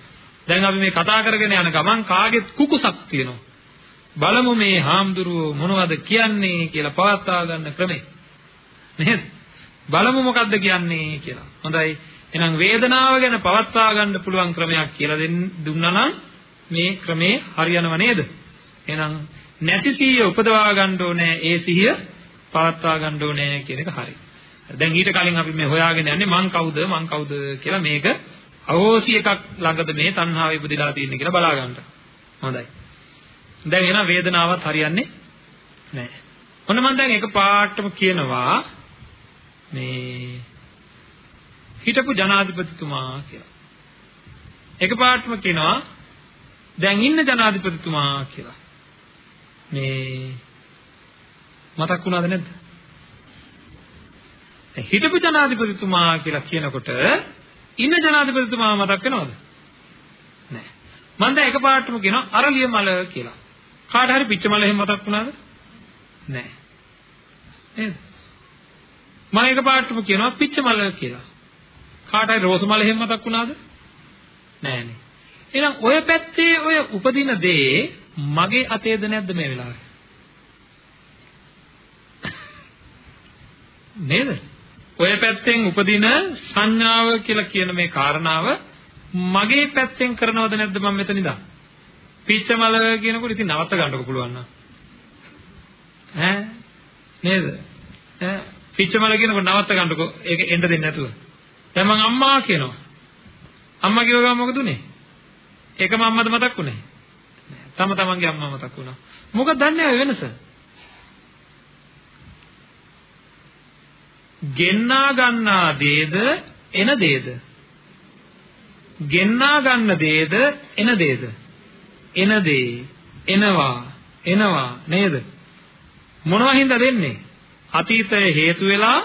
දැන් අපි මේ කතා කරගෙන යන ගමන් කාගෙත් කුකුසක් තියෙනවා. බලමු මේ හාමුදුරුවෝ මොනවද කියන්නේ කියලා පවත්වා ගන්න ක්‍රමේ. නේද? බලමු මොකද්ද කියන්නේ කියලා. හොඳයි. එහෙනම් වේදනාව ගැන පවත්වා ගන්න පුළුවන් ක්‍රමයක් කියලා දුන්නා නම් මේ ක්‍රමේ හරියනව නේද? එහෙනම් නැති සිහිය උපදවා ගන්න ඕනේ ඒ සිහිය පවත්වා ගන්න ඕනේ කියන එක හරි. දැන් ඊට කලින් අපි මේ හොයාගෙන යන්නේ මං කවුද මං කවුද කියලා මේක අවෝසි එකක් ළඟද මේ තණ්හාව ඉපදිලා තියෙන්නේ කියලා බලා ගන්න. හොඳයි. දැන් එහෙනම් වේදනාවත් හරියන්නේ නැහැ. ඔන්න මම දැන් එක පාටම කියනවා මේ හිටපු ජනාධිපතිතුමා කියලා. එක පාටම කියනවා දැන් ඉන්න ජනාධිපතිතුමා කියලා. මේ මතක් වුණාද නැද්ද? හිටපු ජනාධිපතිතුමා කියලා කියනකොට ඉන්න ජනාධිපතිතුමා මතක් වෙනවද? නෑ. මම දැන් එකපාරටම කියනවා අරලිය මල කියලා. කාට හරි පිච්ච මල එහෙම මතක් වුණාද? නෑ. නේද? මම එකපාරටම කියනවා පිච්ච මල කියලා. කාට හරි රෝස මල එහෙම මතක් වුණාද? නෑනේ. එහෙනම් ඔය පැත්තේ ඔය උපදින දේ මගේ අතේද නැද්ද මේ වෙලාවේ? නේද? ඔය පැත්තෙන් උපදින සංඥාව කියලා කියන මේ කාරණාව මගේ පැත්තෙන් කරනවද නැද්ද මම මෙතන ඉඳන්? පිච්චමල කියනකොට ඉතින් නවත්ත ගන්නකො පුළුවන් නම්. ඈ නේද? ඈ පිච්චමල කියනකොට නවත්ත ගන්නකො ඒක එන්න දෙන්නේ නැතුව. දැන් මං අම්මා කියනවා. අම්මා කියව ගමන් මොකද උනේ? ඒකම අම්මද මතක් උනේ? තම තමන්ගේ අම්මා මතක් වුණා. මොකද දන්නේ ඔය වෙනස? ගෙන්නා ගන්නා දේද එන දේද? ගෙන්නා ගන්න දේද එන දේද? එන දේ එනවා එනවා නේද? මොනවා හින්දා දෙන්නේ? අතීතය හේතු වෙලා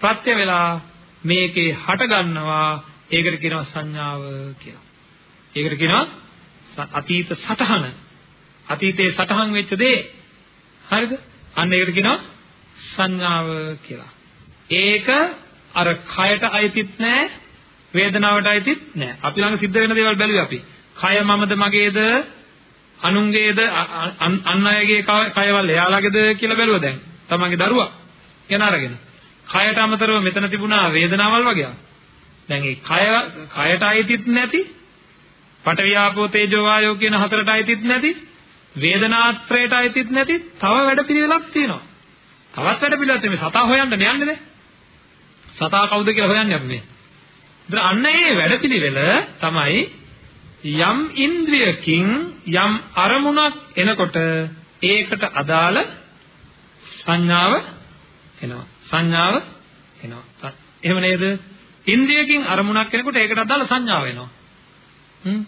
ප්‍රත්‍ය වෙලා මේකේ හට ගන්නවා ඒකට කියනවා සංඥාව කියලා. ඒකට කියනවා අතීත සටහන. අතීතයේ සටහන් වෙච්ච දේ. හරිද? අන්න ඒකට කියනවා සංඥාව කියලා. ඒක අර කයට අයිතිත් නැහැ වේදනාවට අයිතිත් නැහැ. අපි ළඟ සිද්ධ වෙන දේවල් බැලුවේ අපි. කය මමද මගේද අනුන්ගේද අන් අයගේ කයවල් එයාලගේද කියලා බැලුවා දැන්. තමන්ගේ දරුවා ගැන අරගෙන. කයට අමතරව මෙතන තිබුණා වේදනාවල් වගේ. දැන් ඒ කය කයට අයිතිත් නැති පටවියාපෝ තේජෝ වායෝ කියන හතරට අයිතිත් නැති වේදනාත්‍රයට අයිතිත් නැති තව වැඩපිළිවෙලක් තියෙනවා. තවත් වැඩපිළිවෙලක් මේ සතා හොයන්න යන්නේද? සතා කවුද කියලා හොයන්නේ අපි මේ. ඉතින් අන්න ඒ වැඩපිළිවෙල තමයි යම් ඉන්ද්‍රියකින් යම් අරමුණක් එනකොට ඒකට අදාළ සංඥාව එනවා. සංඥාව එනවා. එහෙම නේද? ඉන්ද්‍රියකින් අරමුණක් එනකොට ඒකට අදාළ සංඥාව එනවා. හ්ම්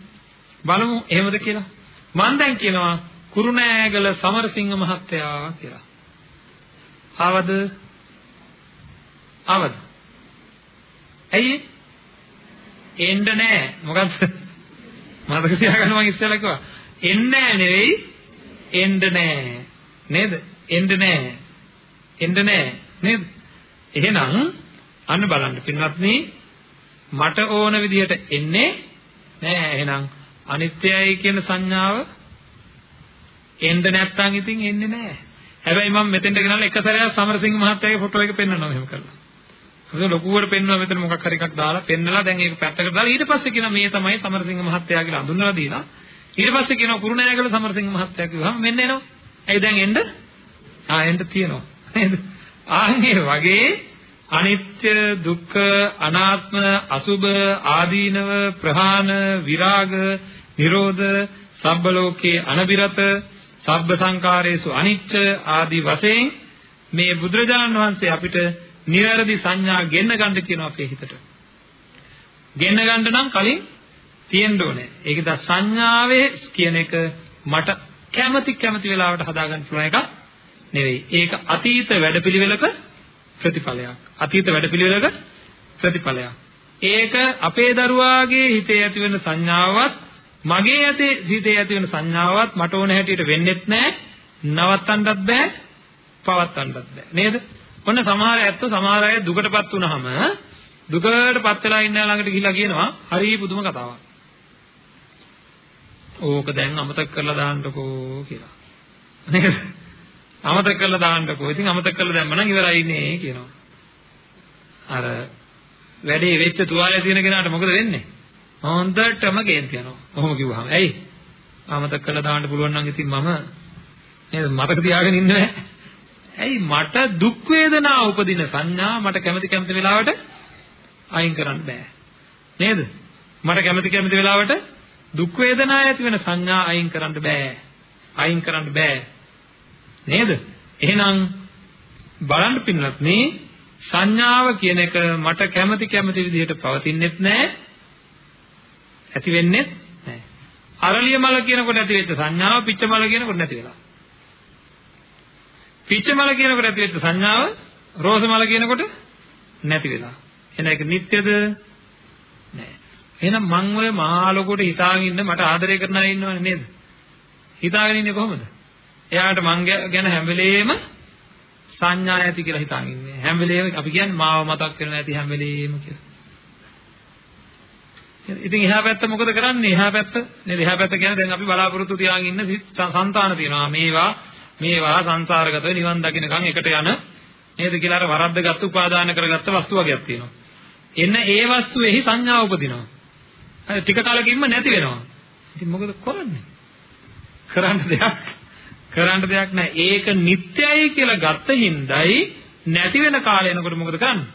බලමු එහෙමද කියලා. මම දැන් කියනවා කුරුණෑගල සමරසිංහ මහත්තයා කියලා. ආවද? ආවද? ඇයි? එන්න නෑ. මොකද්ද? මතක තියාගන්න මම ඉස්සෙල්ලා කිව්වා? එන්න නෑ නෙවෙයි. එන්න නෑ. නේද? එන්න නෑ. එන්න නෑ. නේද? එහෙනම් අන්න බලන්න පින්වත්නි මට ඕන විදිහට එන්නේ නෑ. එහෙනම් අනිත්‍යයි කියන සංඥාව එන්න නැත්තම් ඉතින් එන්නේ නෑ. හැබැයි මම මෙතෙන්ට ගෙනල්ලා එක සැරයක් සමරසිංහ මහත්තයාගේ ෆොටෝ එක පෙන්වනවා එහෙම කරලා. ඒක ලොකුවට පෙන්වනවා මෙතන මොකක් හරි එකක් දාලා පෙන්නලා දැන් ඒක පැත්තකට දාලා ඊට පස්සේ කියනවා මේ තමයි සමරසිංහ මහත්තයා කියලා අඳුන්වලා දීලා ඊට පස්සේ කියනවා කුරුණෑගල සමරසිංහ මහත්තයා කිව්වම මෙන්න එනවා. ඇයි දැන් එන්න? ආ එන්න තියෙනවා. නේද? ආන්නේ වගේ අනිත්‍ය දුක්ඛ අනාත්ම අසුභ ආදීනව ප්‍රහාණ විරාග නිරෝධ සබ්බ ලෝකේ අනබිරත සබ්බ සංකාරේසු අනිච්ච ආදී වශයෙන් මේ බුදුරජාණන් වහන්සේ අපිට නිවැරදි සංඥා ගෙන්න ගන්න කියනවා අපේ හිතට. ගෙන්න ගන්න නම් කලින් තියෙන්න ඕනේ. ඒක ද සංඥාවේ කියන එක මට කැමැති කැමැති වෙලාවට හදාගන්න පුළුවන් එකක් නෙවෙයි. ඒක අතීත වැඩපිළිවෙලක ප්‍රතිඵලයක්. අතීත වැඩපිළිවෙලක ප්‍රතිඵලයක්. ඒක අපේ දරුවාගේ හිතේ ඇතිවෙන සංඥාවත් මගේ ඇතේ හිතේ ඇතිවෙන සංඥාවත් මට ඕන හැටියට වෙන්නෙත් නැහැ. නවත්තන්නත් බෑ. පවත්තන්නත් බෑ. නේද? ඔන්න සමහර ඇත්තෝ සමහර අය දුකටපත් වුනහම දුකටපත් වෙලා ඉන්න ළඟට ගිහිල්ලා කියනවා හරි පුදුම කතාවක්. ඕක දැන් අමතක කරලා දාන්නකෝ කියලා. නේද? අමතක කරලා දාන්නකෝ. ඉතින් අමතක කරලා දැම්ම නම් ඉවරයි නේ කියනවා. අර වැඩේ වෙච්ච තුවාලේ තියෙන කෙනාට මොකද වෙන්නේ? හොඳටම කේන්ති යනවා. කොහොම කිව්වහම. ඇයි? අමතක කරලා දාන්න පුළුවන් නම් ඉතින් මම නේද මතක තියාගෙන ඉන්න බෑ. ඇයි මට දුක් වේදනා උපදින සංඥා මට කැමති කැමති වෙලාවට අයින් කරන්න බෑ. නේද? මට කැමති කැමති වෙලාවට දුක් වේදනා ඇති වෙන සංඥා අයින් කරන්න බෑ. අයින් කරන්න බෑ. නේද? එහෙනම් බලන්න පින්නත් මේ සංඥාව කියන එක මට කැමති කැමති විදිහට පවතින්නෙත් නෑ. ඇති වෙන්නෙත් නෑ. අරලිය මල කියනකොට ඇති වෙච්ච සංඥාව පිච්ච මල කියනකොට නැති වෙලා. පිච්ච මල කියනකොට ඇති වෙච්ච සංඥාව රෝස මල කියනකොට නැති වෙලා. එහෙනම් ඒක නිට්ටයද? නෑ. එහෙනම් මං ඔය මහා ලොකුට හිතාගෙන ඉන්න මට ආදරය කරන අය ඉන්නවනේ නේද? හිතාගෙන ඉන්නේ කොහොමද? එයාට මං ගැන හැම වෙලේම සංඥා ඇති කියලා හිතාගෙන ඉන්නේ. හැම වෙලේම අපි කියන්නේ මාව මතක් කරන ඇති හැම වෙලේම කියලා. ඉතින් එහා පැත්ත මොකද කරන්නේ? එහා පැත්ත නේද? එහා පැත්ත කියන්නේ දැන් අපි බලාපොරොත්තු තියාගෙන ඉන්න సంతාන තියෙනවා. මේවා මේවා සංසාරගතව නිවන් දකින්නකම් එකට යන නේද කියලා අර වරද්දගත් උපාදාන කරගත්ත වස්තු වර්ගයක් තියෙනවා. එන්න ඒ වස්තුවේහි සංඥා උපදිනවා. හරි ටික කාලෙකින්ම නැති වෙනවා. ඉතින් මොකද කරන්නේ? කරන්න දෙයක් කරන්න දෙයක් නැහැ. ඒක නිත්‍යයි කියලා ගත්ත හින්දායි නැති වෙන කාලය එනකොට මොකද කරන්නේ?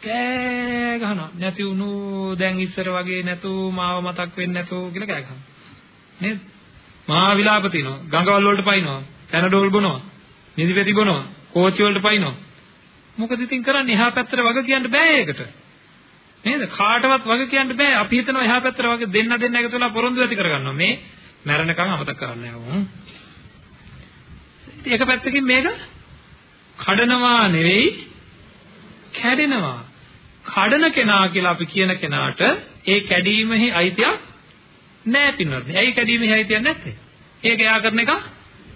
කෑ ගහනවා. නැති වුණු දැන් ඉස්සර වගේ නැතු මාව මතක් වෙන්නේ නැතු කියලා කෑ ගහනවා. නේද? මහා විලාප තිනවා. ගඟවල් වලට පයින්නවා. පැනඩෝල් බොනවා. නිදිපෙති බොනවා. කෝච්චි වලට පයින්නවා. මොකද ඉතින් කරන්නේ? එහා පැත්තට වග කියන්න බෑ ඒකට. නේද? කාටවත් වග කියන්න බෑ. අපි හිතනවා එහා පැත්තට වග දෙන්න දෙන්න එකතු වෙලා පොරොන්දු ඇති කරගන්නවා. මේ මැරෙනකන් අමතක කරන්නේ නැහැ. ඒක පැත්තකින් මේක කඩනවා නෙවෙයි කැඩෙනවා. කඩන කෙනා කියලා අපි කියන කෙනාට ඒ කැඩීමෙහි අයිතියක් නැහැ පින්වත්. ඇයි කැඩීමෙහි අයිතියක් නැත්තේ? ඒක එයා කරන එක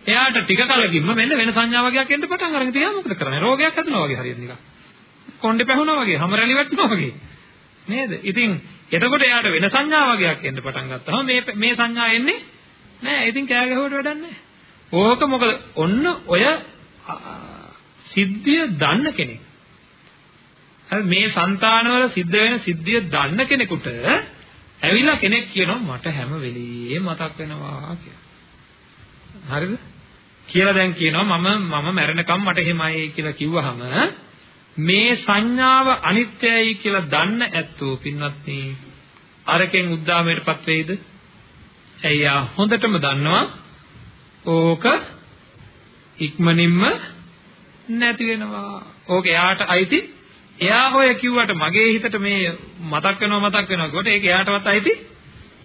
එයාට ටික කලකින්ම මෙන්න වෙන සංඥා වගේක් එන්න පටන් අරගෙන තියා මොකද කරන්නේ? රෝගයක් හදනවා වගේ හරියට නිකන්. කොණ්ඩේ පැහුණා වගේ, හැම රැලි වැටෙනවා වගේ. නේද? ඉතින් එතකොට එයාට වෙන සංඥා වගේක් එන්න පටන් ගත්තාම මේ මේ සංඥා එන්නේ නෑ. ඉතින් කෑ ගැහුවට වැඩක් නෑ. ඕක මොකද? ඔන්න ඔය සිද්ධිය දන්න කෙනෙක්. හරි මේ సంతානවල සිද්ධ වෙන සිද්ධිය දන්න කෙනෙකුට ඇවිල්ලා කෙනෙක් කියනවා මට හැම වෙලෙම මතක් වෙනවා කියලා. හරිද? කියලා දැන් කියනවා මම මම මැරෙනකම් මට එහෙමයි කියලා කිව්වහම මේ සංඥාව අනිත්‍යයි කියලා දන්න ඇත්තෝ පින්වත්නි අරකින් උද්දාමයටපත් වෙයිද? එයා හොඳටම දන්නවා ඕක ඉක්මනින්ම නැති වෙනවා. ඕක එයාට අයිති. එයා හොය කිව්වට මගේ හිතට මේ මතක් වෙනවා මතක් වෙනවා කොට ඒක එයාටවත් අයිති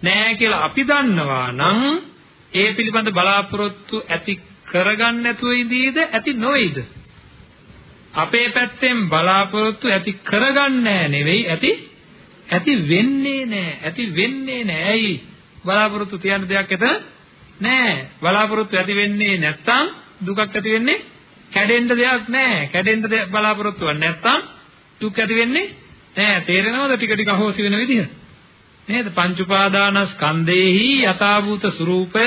නෑ කියලා අපි දන්නවා නම් ඒ පිළිබඳ බලාපොරොත්තු ඇති කරගන්න නැතුව ඉඳීද ඇති නොවේද? අපේ පැත්තෙන් බලාපොරොත්තු ඇති කරගන්නේ නෙවෙයි ඇති ඇති වෙන්නේ නැහැ. ඇති වෙන්නේ නැහැ. ඇයි? බලාපොරොත්තු තියන්න දෙයක් එතන නැහැ. බලාපොරොත්තු ඇති වෙන්නේ නැත්තම් දුකක් ඇති වෙන්නේ කැඩෙන්න දෙයක් නැහැ. කැඩෙන්න බලාපොරොත්තුවක් නැත්තම් දුක් ඇති වෙන්නේ නැහැ. තේරෙනවද ටික ටික අහෝසි වෙන විදිහ? නේද? පංච උපාදානස්කන්ධේහි යථාභූත ස්වરૂපය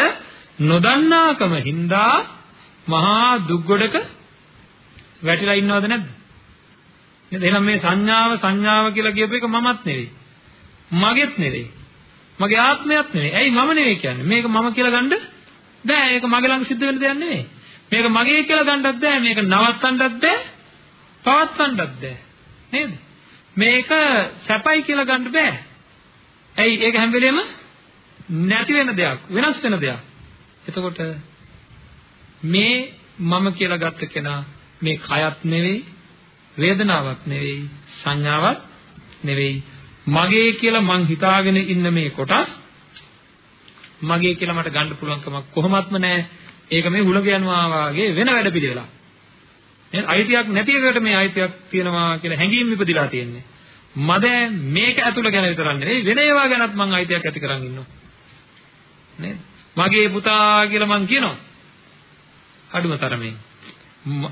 නොදන්නාකම හින්දා මහා දුක්ගොඩක වැටිලා ඉන්නවද නැද්ද? නේද? එහෙනම් මේ සංඥාව සංඥාව කියලා කියපු එක මමත් නෙවෙයි. මගේත් නෙවෙයි. මගේ ආත්මයත් නෙවෙයි. ඇයි මම නෙවෙයි කියන්නේ? මේක මම කියලා ගන්න බෑ. ඒක මගේ ළඟ සිද්ධ වෙන දෙයක් නෙවෙයි. මේක මගේ කියලා ගන්නත් බෑ. මේක නවත්තන්නත් බෑ. පවත්වන්නත් බෑ. නේද? මේක සැපයි කියලා ගන්න බෑ. ඇයි ඒක හැම වෙලෙම නැති වෙන දෙයක්, වෙනස් වෙන දෙයක්. එතකොට මේ මම කියලා ගත්ත කෙනා මේ කයත් නෙවෙයි, වේදනාවක් නෙවෙයි, සංඥාවක් නෙවෙයි. මගේ කියලා මං හිතාගෙන ඉන්න මේ කොටස් මගේ කියලා මට ගන්න පුළුවන් කමක් කොහොමත්ම නැහැ. ඒක මේ හුලග යනවා වාගේ වෙන වැඩ පිළිවෙලක්. නේද? අයිතියක් නැති එකට මේ අයිතියක් තියෙනවා කියලා හැඟීම් ඉපදිලා තියෙන්නේ. මද මේක ඇතුළ ගැන විතරක් නෙවෙයි වෙන ඒවා ගැනත් මං අයිතියක් ඇති කරන් ඉන්නවා. නේද? මගේ පුතා කියලා මං කියනවා. අඩුම තරමින්.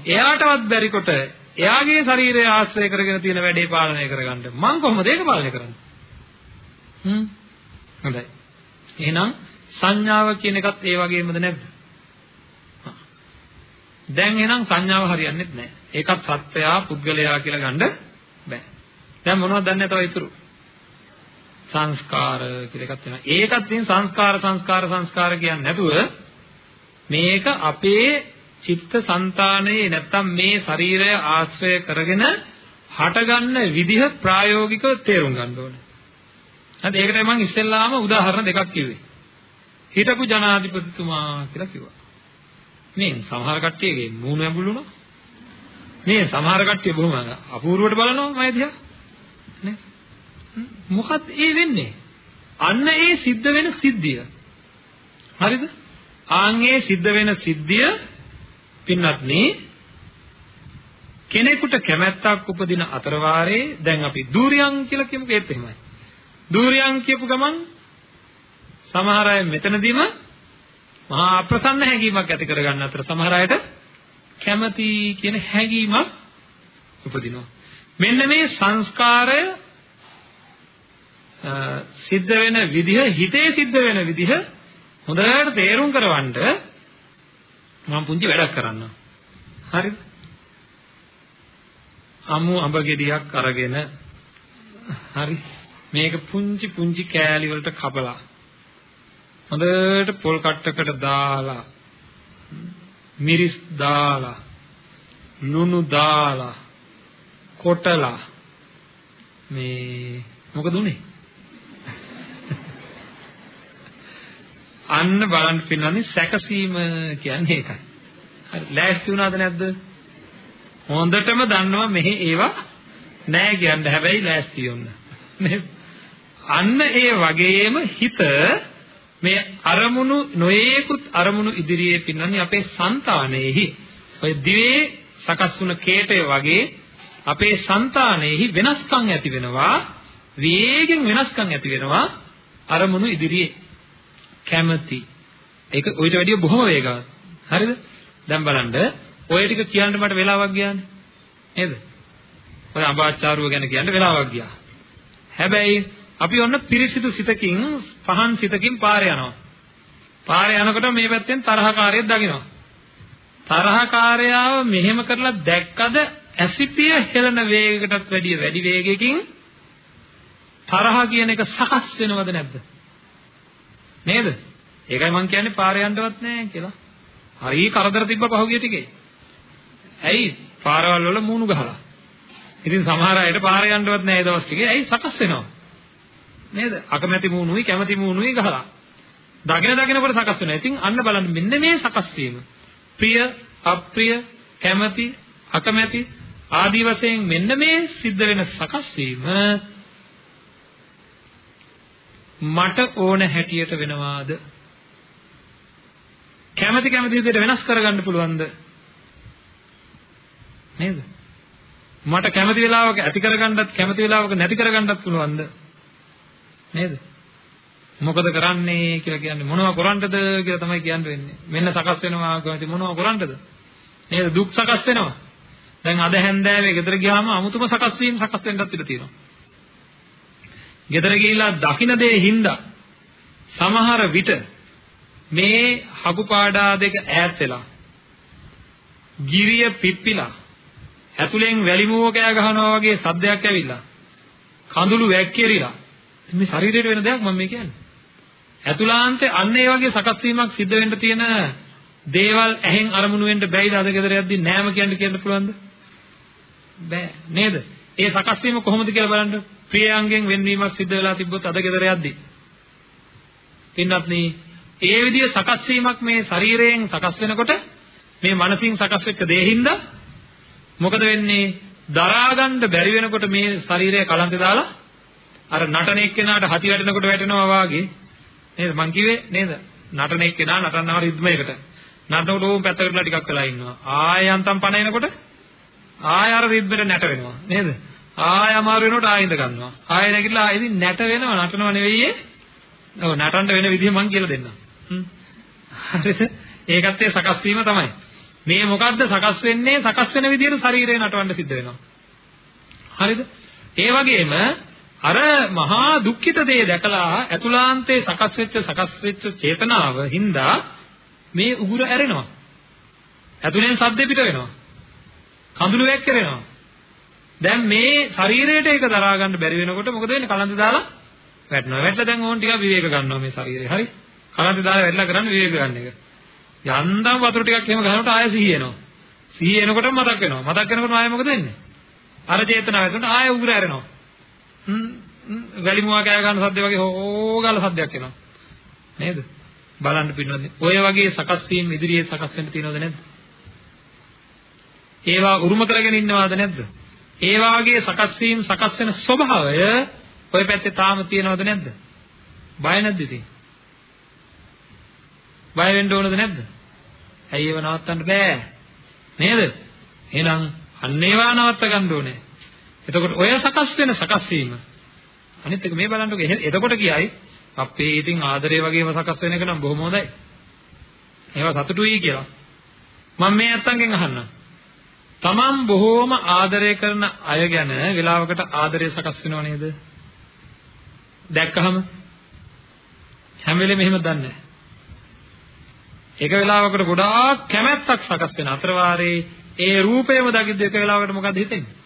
එයාටවත් බැරි කොට එයාගේ ශරීරය ආශ්‍රය කරගෙන තියෙන වැඩේ පාලනය කරගන්න මං කොහොමද ඒක පාලනය කරන්නේ? හ්ම්. හොඳයි. එහෙනම් සංඥාව කියන එකත් ඒ වගේමද නැද්ද? දැන් එහෙනම් සංඥාව හරියන්නේ නැහැ. ඒකත් සත්‍යයා පුද්ගලයා කියලා ගන්න බෑ. දැන් මොනවද දන්නේ තව ඉතුරු? සංස්කාර කියලා එකක් තියෙනවා. ඒකත් තියෙන සංස්කාර සංස්කාර සංස්කාර කියන්නේ නැතුව මේක අපේ චිත්ත સંතානයේ නැත්තම් මේ ශරීරය ආශ්‍රය කරගෙන හටගන්න විදිහ ප්‍රායෝගිකව තේරුම් ගන්න ඕනේ. හරි ඒකටයි මම ඉස්සෙල්ලාම උදාහරණ දෙකක් කිව්වේ. හිටපු ජනාධිපතිතුමා කියලා කිව්වා. මේ සමහර කට්ටියගේ මූණ ඇඹුලුණා. මේ සමහර කට්ටිය බොහොම අපූර්වට බලනවා මම දිහා. නේ? මොකක්ද ඒ වෙන්නේ? අන්න ඒ සිද්ධ වෙන සිද්ධිය. හරිද? ආන්ගේ සිද්ධ වෙන සිද්ධිය පින්වත්නි කෙනෙකුට කැමැත්තක් උපදින අතරවාරේ දැන් අපි දූරියන් කියලා කියමුකෝ ඒත් එහෙමයි. දූරියන් කියපු ගමන් සමහර අය මෙතනදීම මහා අප්‍රසන්න හැඟීමක් ඇති කරගන්න අතර සමහර අයට කැමැති කියන හැඟීමක් උපදිනවා. මෙන්න මේ සංස්කාරය සිද්ධ වෙන විදිහ හිතේ සිද්ධ වෙන විදිහ හොඳට තේරුම් කරවන්න මම පුංචි වැඩක් කරන්නම්. හරිද? අමු අඹ ගෙඩියක් අරගෙන හරි මේක පුංචි පුංචි කෑලි වලට කපලා හොඳට පොල් කට්ටකට දාලා මිරිස් දාලා ලුණු දාලා කොටලා මේ මොකද උනේ අන්න බලන්න පින්නන්නේ සැකසීම කියන්නේ ඒකයි. හරි ලෑස්ති වුණාද නැද්ද? හොඳටම දන්නවා මෙහි ඒවා නෑ කියන්න හැබැයි ලෑස්ති වෙන්න. අන්න ඒ වගේම හිත මේ අරමුණු නොයේකුත් අරමුණු ඉදිරියේ පින්නන්නේ අපේ సంతානෙහි. ඔය දිවේ සකස් වුණ කේතය වගේ අපේ సంతානෙහි වෙනස්කම් ඇති වෙනවා. වේගෙන් වෙනස්කම් ඇති වෙනවා අරමුණු ඉදිරියේ. කැමැති ඒක ඔయిత වැඩිය බොහොම වේගවත් හරිද දැන් බලන්න ඔය ටික කියන්න මට වෙලාවක් ගියානේ නේද ඔය අඹාචාරුව ගැන කියන්න වෙලාවක් ගියා හැබැයි අපි ඔන්න පිරිසිදු සිතකින් පහන් සිතකින් පාරේ යනවා. පාරේ යනකොට මේ පැත්තෙන් තරහකාරයෙක් දකිනවා. තරහකාරයාව මෙහෙම කරලා දැක්කද ඇසිපිය හෙලන වේගයකටත් වැඩිය වැඩි වේගයකින් තරහ කියන එක සකස් වෙනවද නැද්ද? නේද? ඒකයි මම කියන්නේ පාරේ යන්නවත් නැහැ කියලා. හරි කරදර තිබ්බ පහුගිය ටිකේ. ඇයි? පාරවල් වල මූණු ගහලා. ඉතින් සමහර අයට පාරේ යන්නවත් නැහැ ඒ දවස් ටිකේ. ඇයි සකස් වෙනවා? නේද? අකමැති මූණුයි කැමැති මූණුයි ගහලා. දකින දකිනකොට සකස් වෙනවා. ඉතින් අන්න බලන්න මෙන්න මේ සකස් වීම. ප්‍රිය, අප්‍රිය, කැමැති, අකමැති ආදී වශයෙන් මෙන්න මේ සිද්ධ වෙන සකස් වීම මට ඕන හැටියට වෙනවාද? කැමැති කැමැති විදිහට වෙනස් කරගන්න පුළුවන්ද? නේද? මට කැමති වෙලාවක ඇති කරගන්නත් කැමති වෙලාවක නැති කරගන්නත් පුළුවන්ද? නේද? මොකද කරන්නේ කියලා කියන්නේ මොනව කරන්නද කියලා තමයි කියන්න වෙන්නේ. මෙන්න සකස් වෙනවා කියන්නේ මොනව කරන්නද? නේද? දුක් සකස් වෙනවා. දැන් අද හැන්දෑවේ ගෙදර ගියාම අමුතුම සකස් වීම සකස් වෙන්නත් ඉඩ තියෙනවා. ගෙදර ගිහිල්ලා දකින්න දේ හින්දා සමහර විට මේ හකු පාඩා දෙක ඈත් වෙලා ගිරිය පිප්පිලා ඇතුලෙන් වැලිමුව කෑ ගහනවා වගේ සද්දයක් ඇවිල්ලා කඳුළු වැක්කිරිලා මේ ශරීරයට වෙන දෙයක් මම මේ කියන්නේ. ඇතුළාන්තේ අන්න ඒ වගේ සකස් වීමක් සිද්ධ වෙන්න තියෙන දේවල් ඇහෙන් අරමුණු වෙන්න බැයිද අද ගෙදර යද්දි නෑම කියන්න කියන්න පුළුවන්ද? බෑ නේද? ඒ සකස් වීම කොහොමද කියලා බලන්න. ප්‍රියයන්ගෙන් වෙන්වීමක් සිද්ධ වෙලා තිබ්බොත් අද ගෙදර යද්දි. පින්නත් නේ ඒ විදිහ සකස් වීමක් මේ ශරීරයෙන් සකස් වෙනකොට මේ මනසින් සකස් වෙච්ච දෙයින්ද මොකද වෙන්නේ? දරා ගන්න බැරි වෙනකොට මේ ශරීරය කලන්තේ දාලා අර නටන එක්කෙනාට හති වැටෙනකොට වැටෙනවා වාගේ නේද මං කිව්වේ නේද නටන එක්කෙනා නටනවා රිද්මයකට නටනකොට ඕම් පැත්තකටලා ටිකක් වෙලා ඉන්නවා ආය යන්තම් පණ එනකොට ආය අර රිද්මෙට නැට වෙනවා. නේද? ආය අමාරු වෙනකොට ආය ඉඳ ගන්නවා. ආය නැගිටලා ආයෙදි නැට වෙනවා නටනව නෙවෙයි ඔව් නටන්න වෙන විදිහ මං කියලා දෙන්නම්. හරිද? ඒකත් ඒ සකස් වීම තමයි. මේ මොකද්ද සකස් වෙන්නේ? සකස් වෙන විදිහට ශරීරය නටවන්න සිද්ධ වෙනවා. හරිද? ඒ වගේම අර මහා දුක්ඛිත දේ දැකලා ඇතුළාන්තේ සකස් වෙච්ච සකස් වෙච්ච චේතනාව හින්දා මේ උගුර ඇරෙනවා. ඇතුලෙන් සද්ද පිට වෙනවා. කඳුළු වැක්කිරෙනවා. දැන් මේ ශරීරයට ඒක දරා ගන්න බැරි වෙනකොට මොකද වෙන්නේ? කලන්ත දාලා වැටෙනවා. වැටලා දැන් ඕන් ටිකක් විවේක ගන්නවා මේ ශරීරය. හරි? කලන්ත දාලා වැටලා කරන්නේ විවේක ගන්න එක. යන්දම් වතුර ටිකක් එහෙම ගන්නකොට ආයෙ සිහිය එනවා. සිහිය එනකොටම මතක් වෙනවා. මතක් වෙනකොට ආයෙ මොකද වෙන්නේ? අර චේතනාව එතකොට ආයෙ උගුර ඇරෙනවා. වැලි මුවා කෑ ගන්න සද්ද වගේ හොෝගාල සද්දයක් එනවා. නේද? බලන්න පින්නොත් ඔය වගේ සකස් වීම ඉදිරියේ සකස් වෙන්න තියෙනවද නැද්ද? ඒවා උරුම කරගෙන ඉන්නවද නැද්ද? ඒ වාගේ සකස් වීම සකස් වෙන ස්වභාවය ඔය පැත්තේ තාම තියෙනවද නැද්ද? බය නැද්ද ඉතින්? බය වෙන්න ඕනද නැද්ද? ඇයි ඒව නවත්තන්න බෑ? නේද? එහෙනම් අන්න ඒවා නවත්ත ගන්න ඕනේ. එතකොට ඔය සකස් වෙන සකස් වීම අනිත් එක මේ බලන්නකෝ එතකොට කියයි අපේ ඉතින් ආදරේ වගේම සකස් වෙන එක නම් බොහොම හොඳයි. ඒවා සතුටුයි කියලා. මම මේ නැත්තන්ගෙන් අහන්නම්. තමන් බොහෝම ආදරය කරන අය ගැන වෙලාවකට ආදරය සකස් වෙනව නේද? දැක්කහම හැම වෙලෙම එහෙම දන්නේ නැහැ. එක වෙලාවකට ගොඩාක් කැමැත්තක් සකස් වෙන අතර වාරේ ඒ රූපයම දකිද්දී එක වෙලාවකට මොකද හිතෙන්නේ?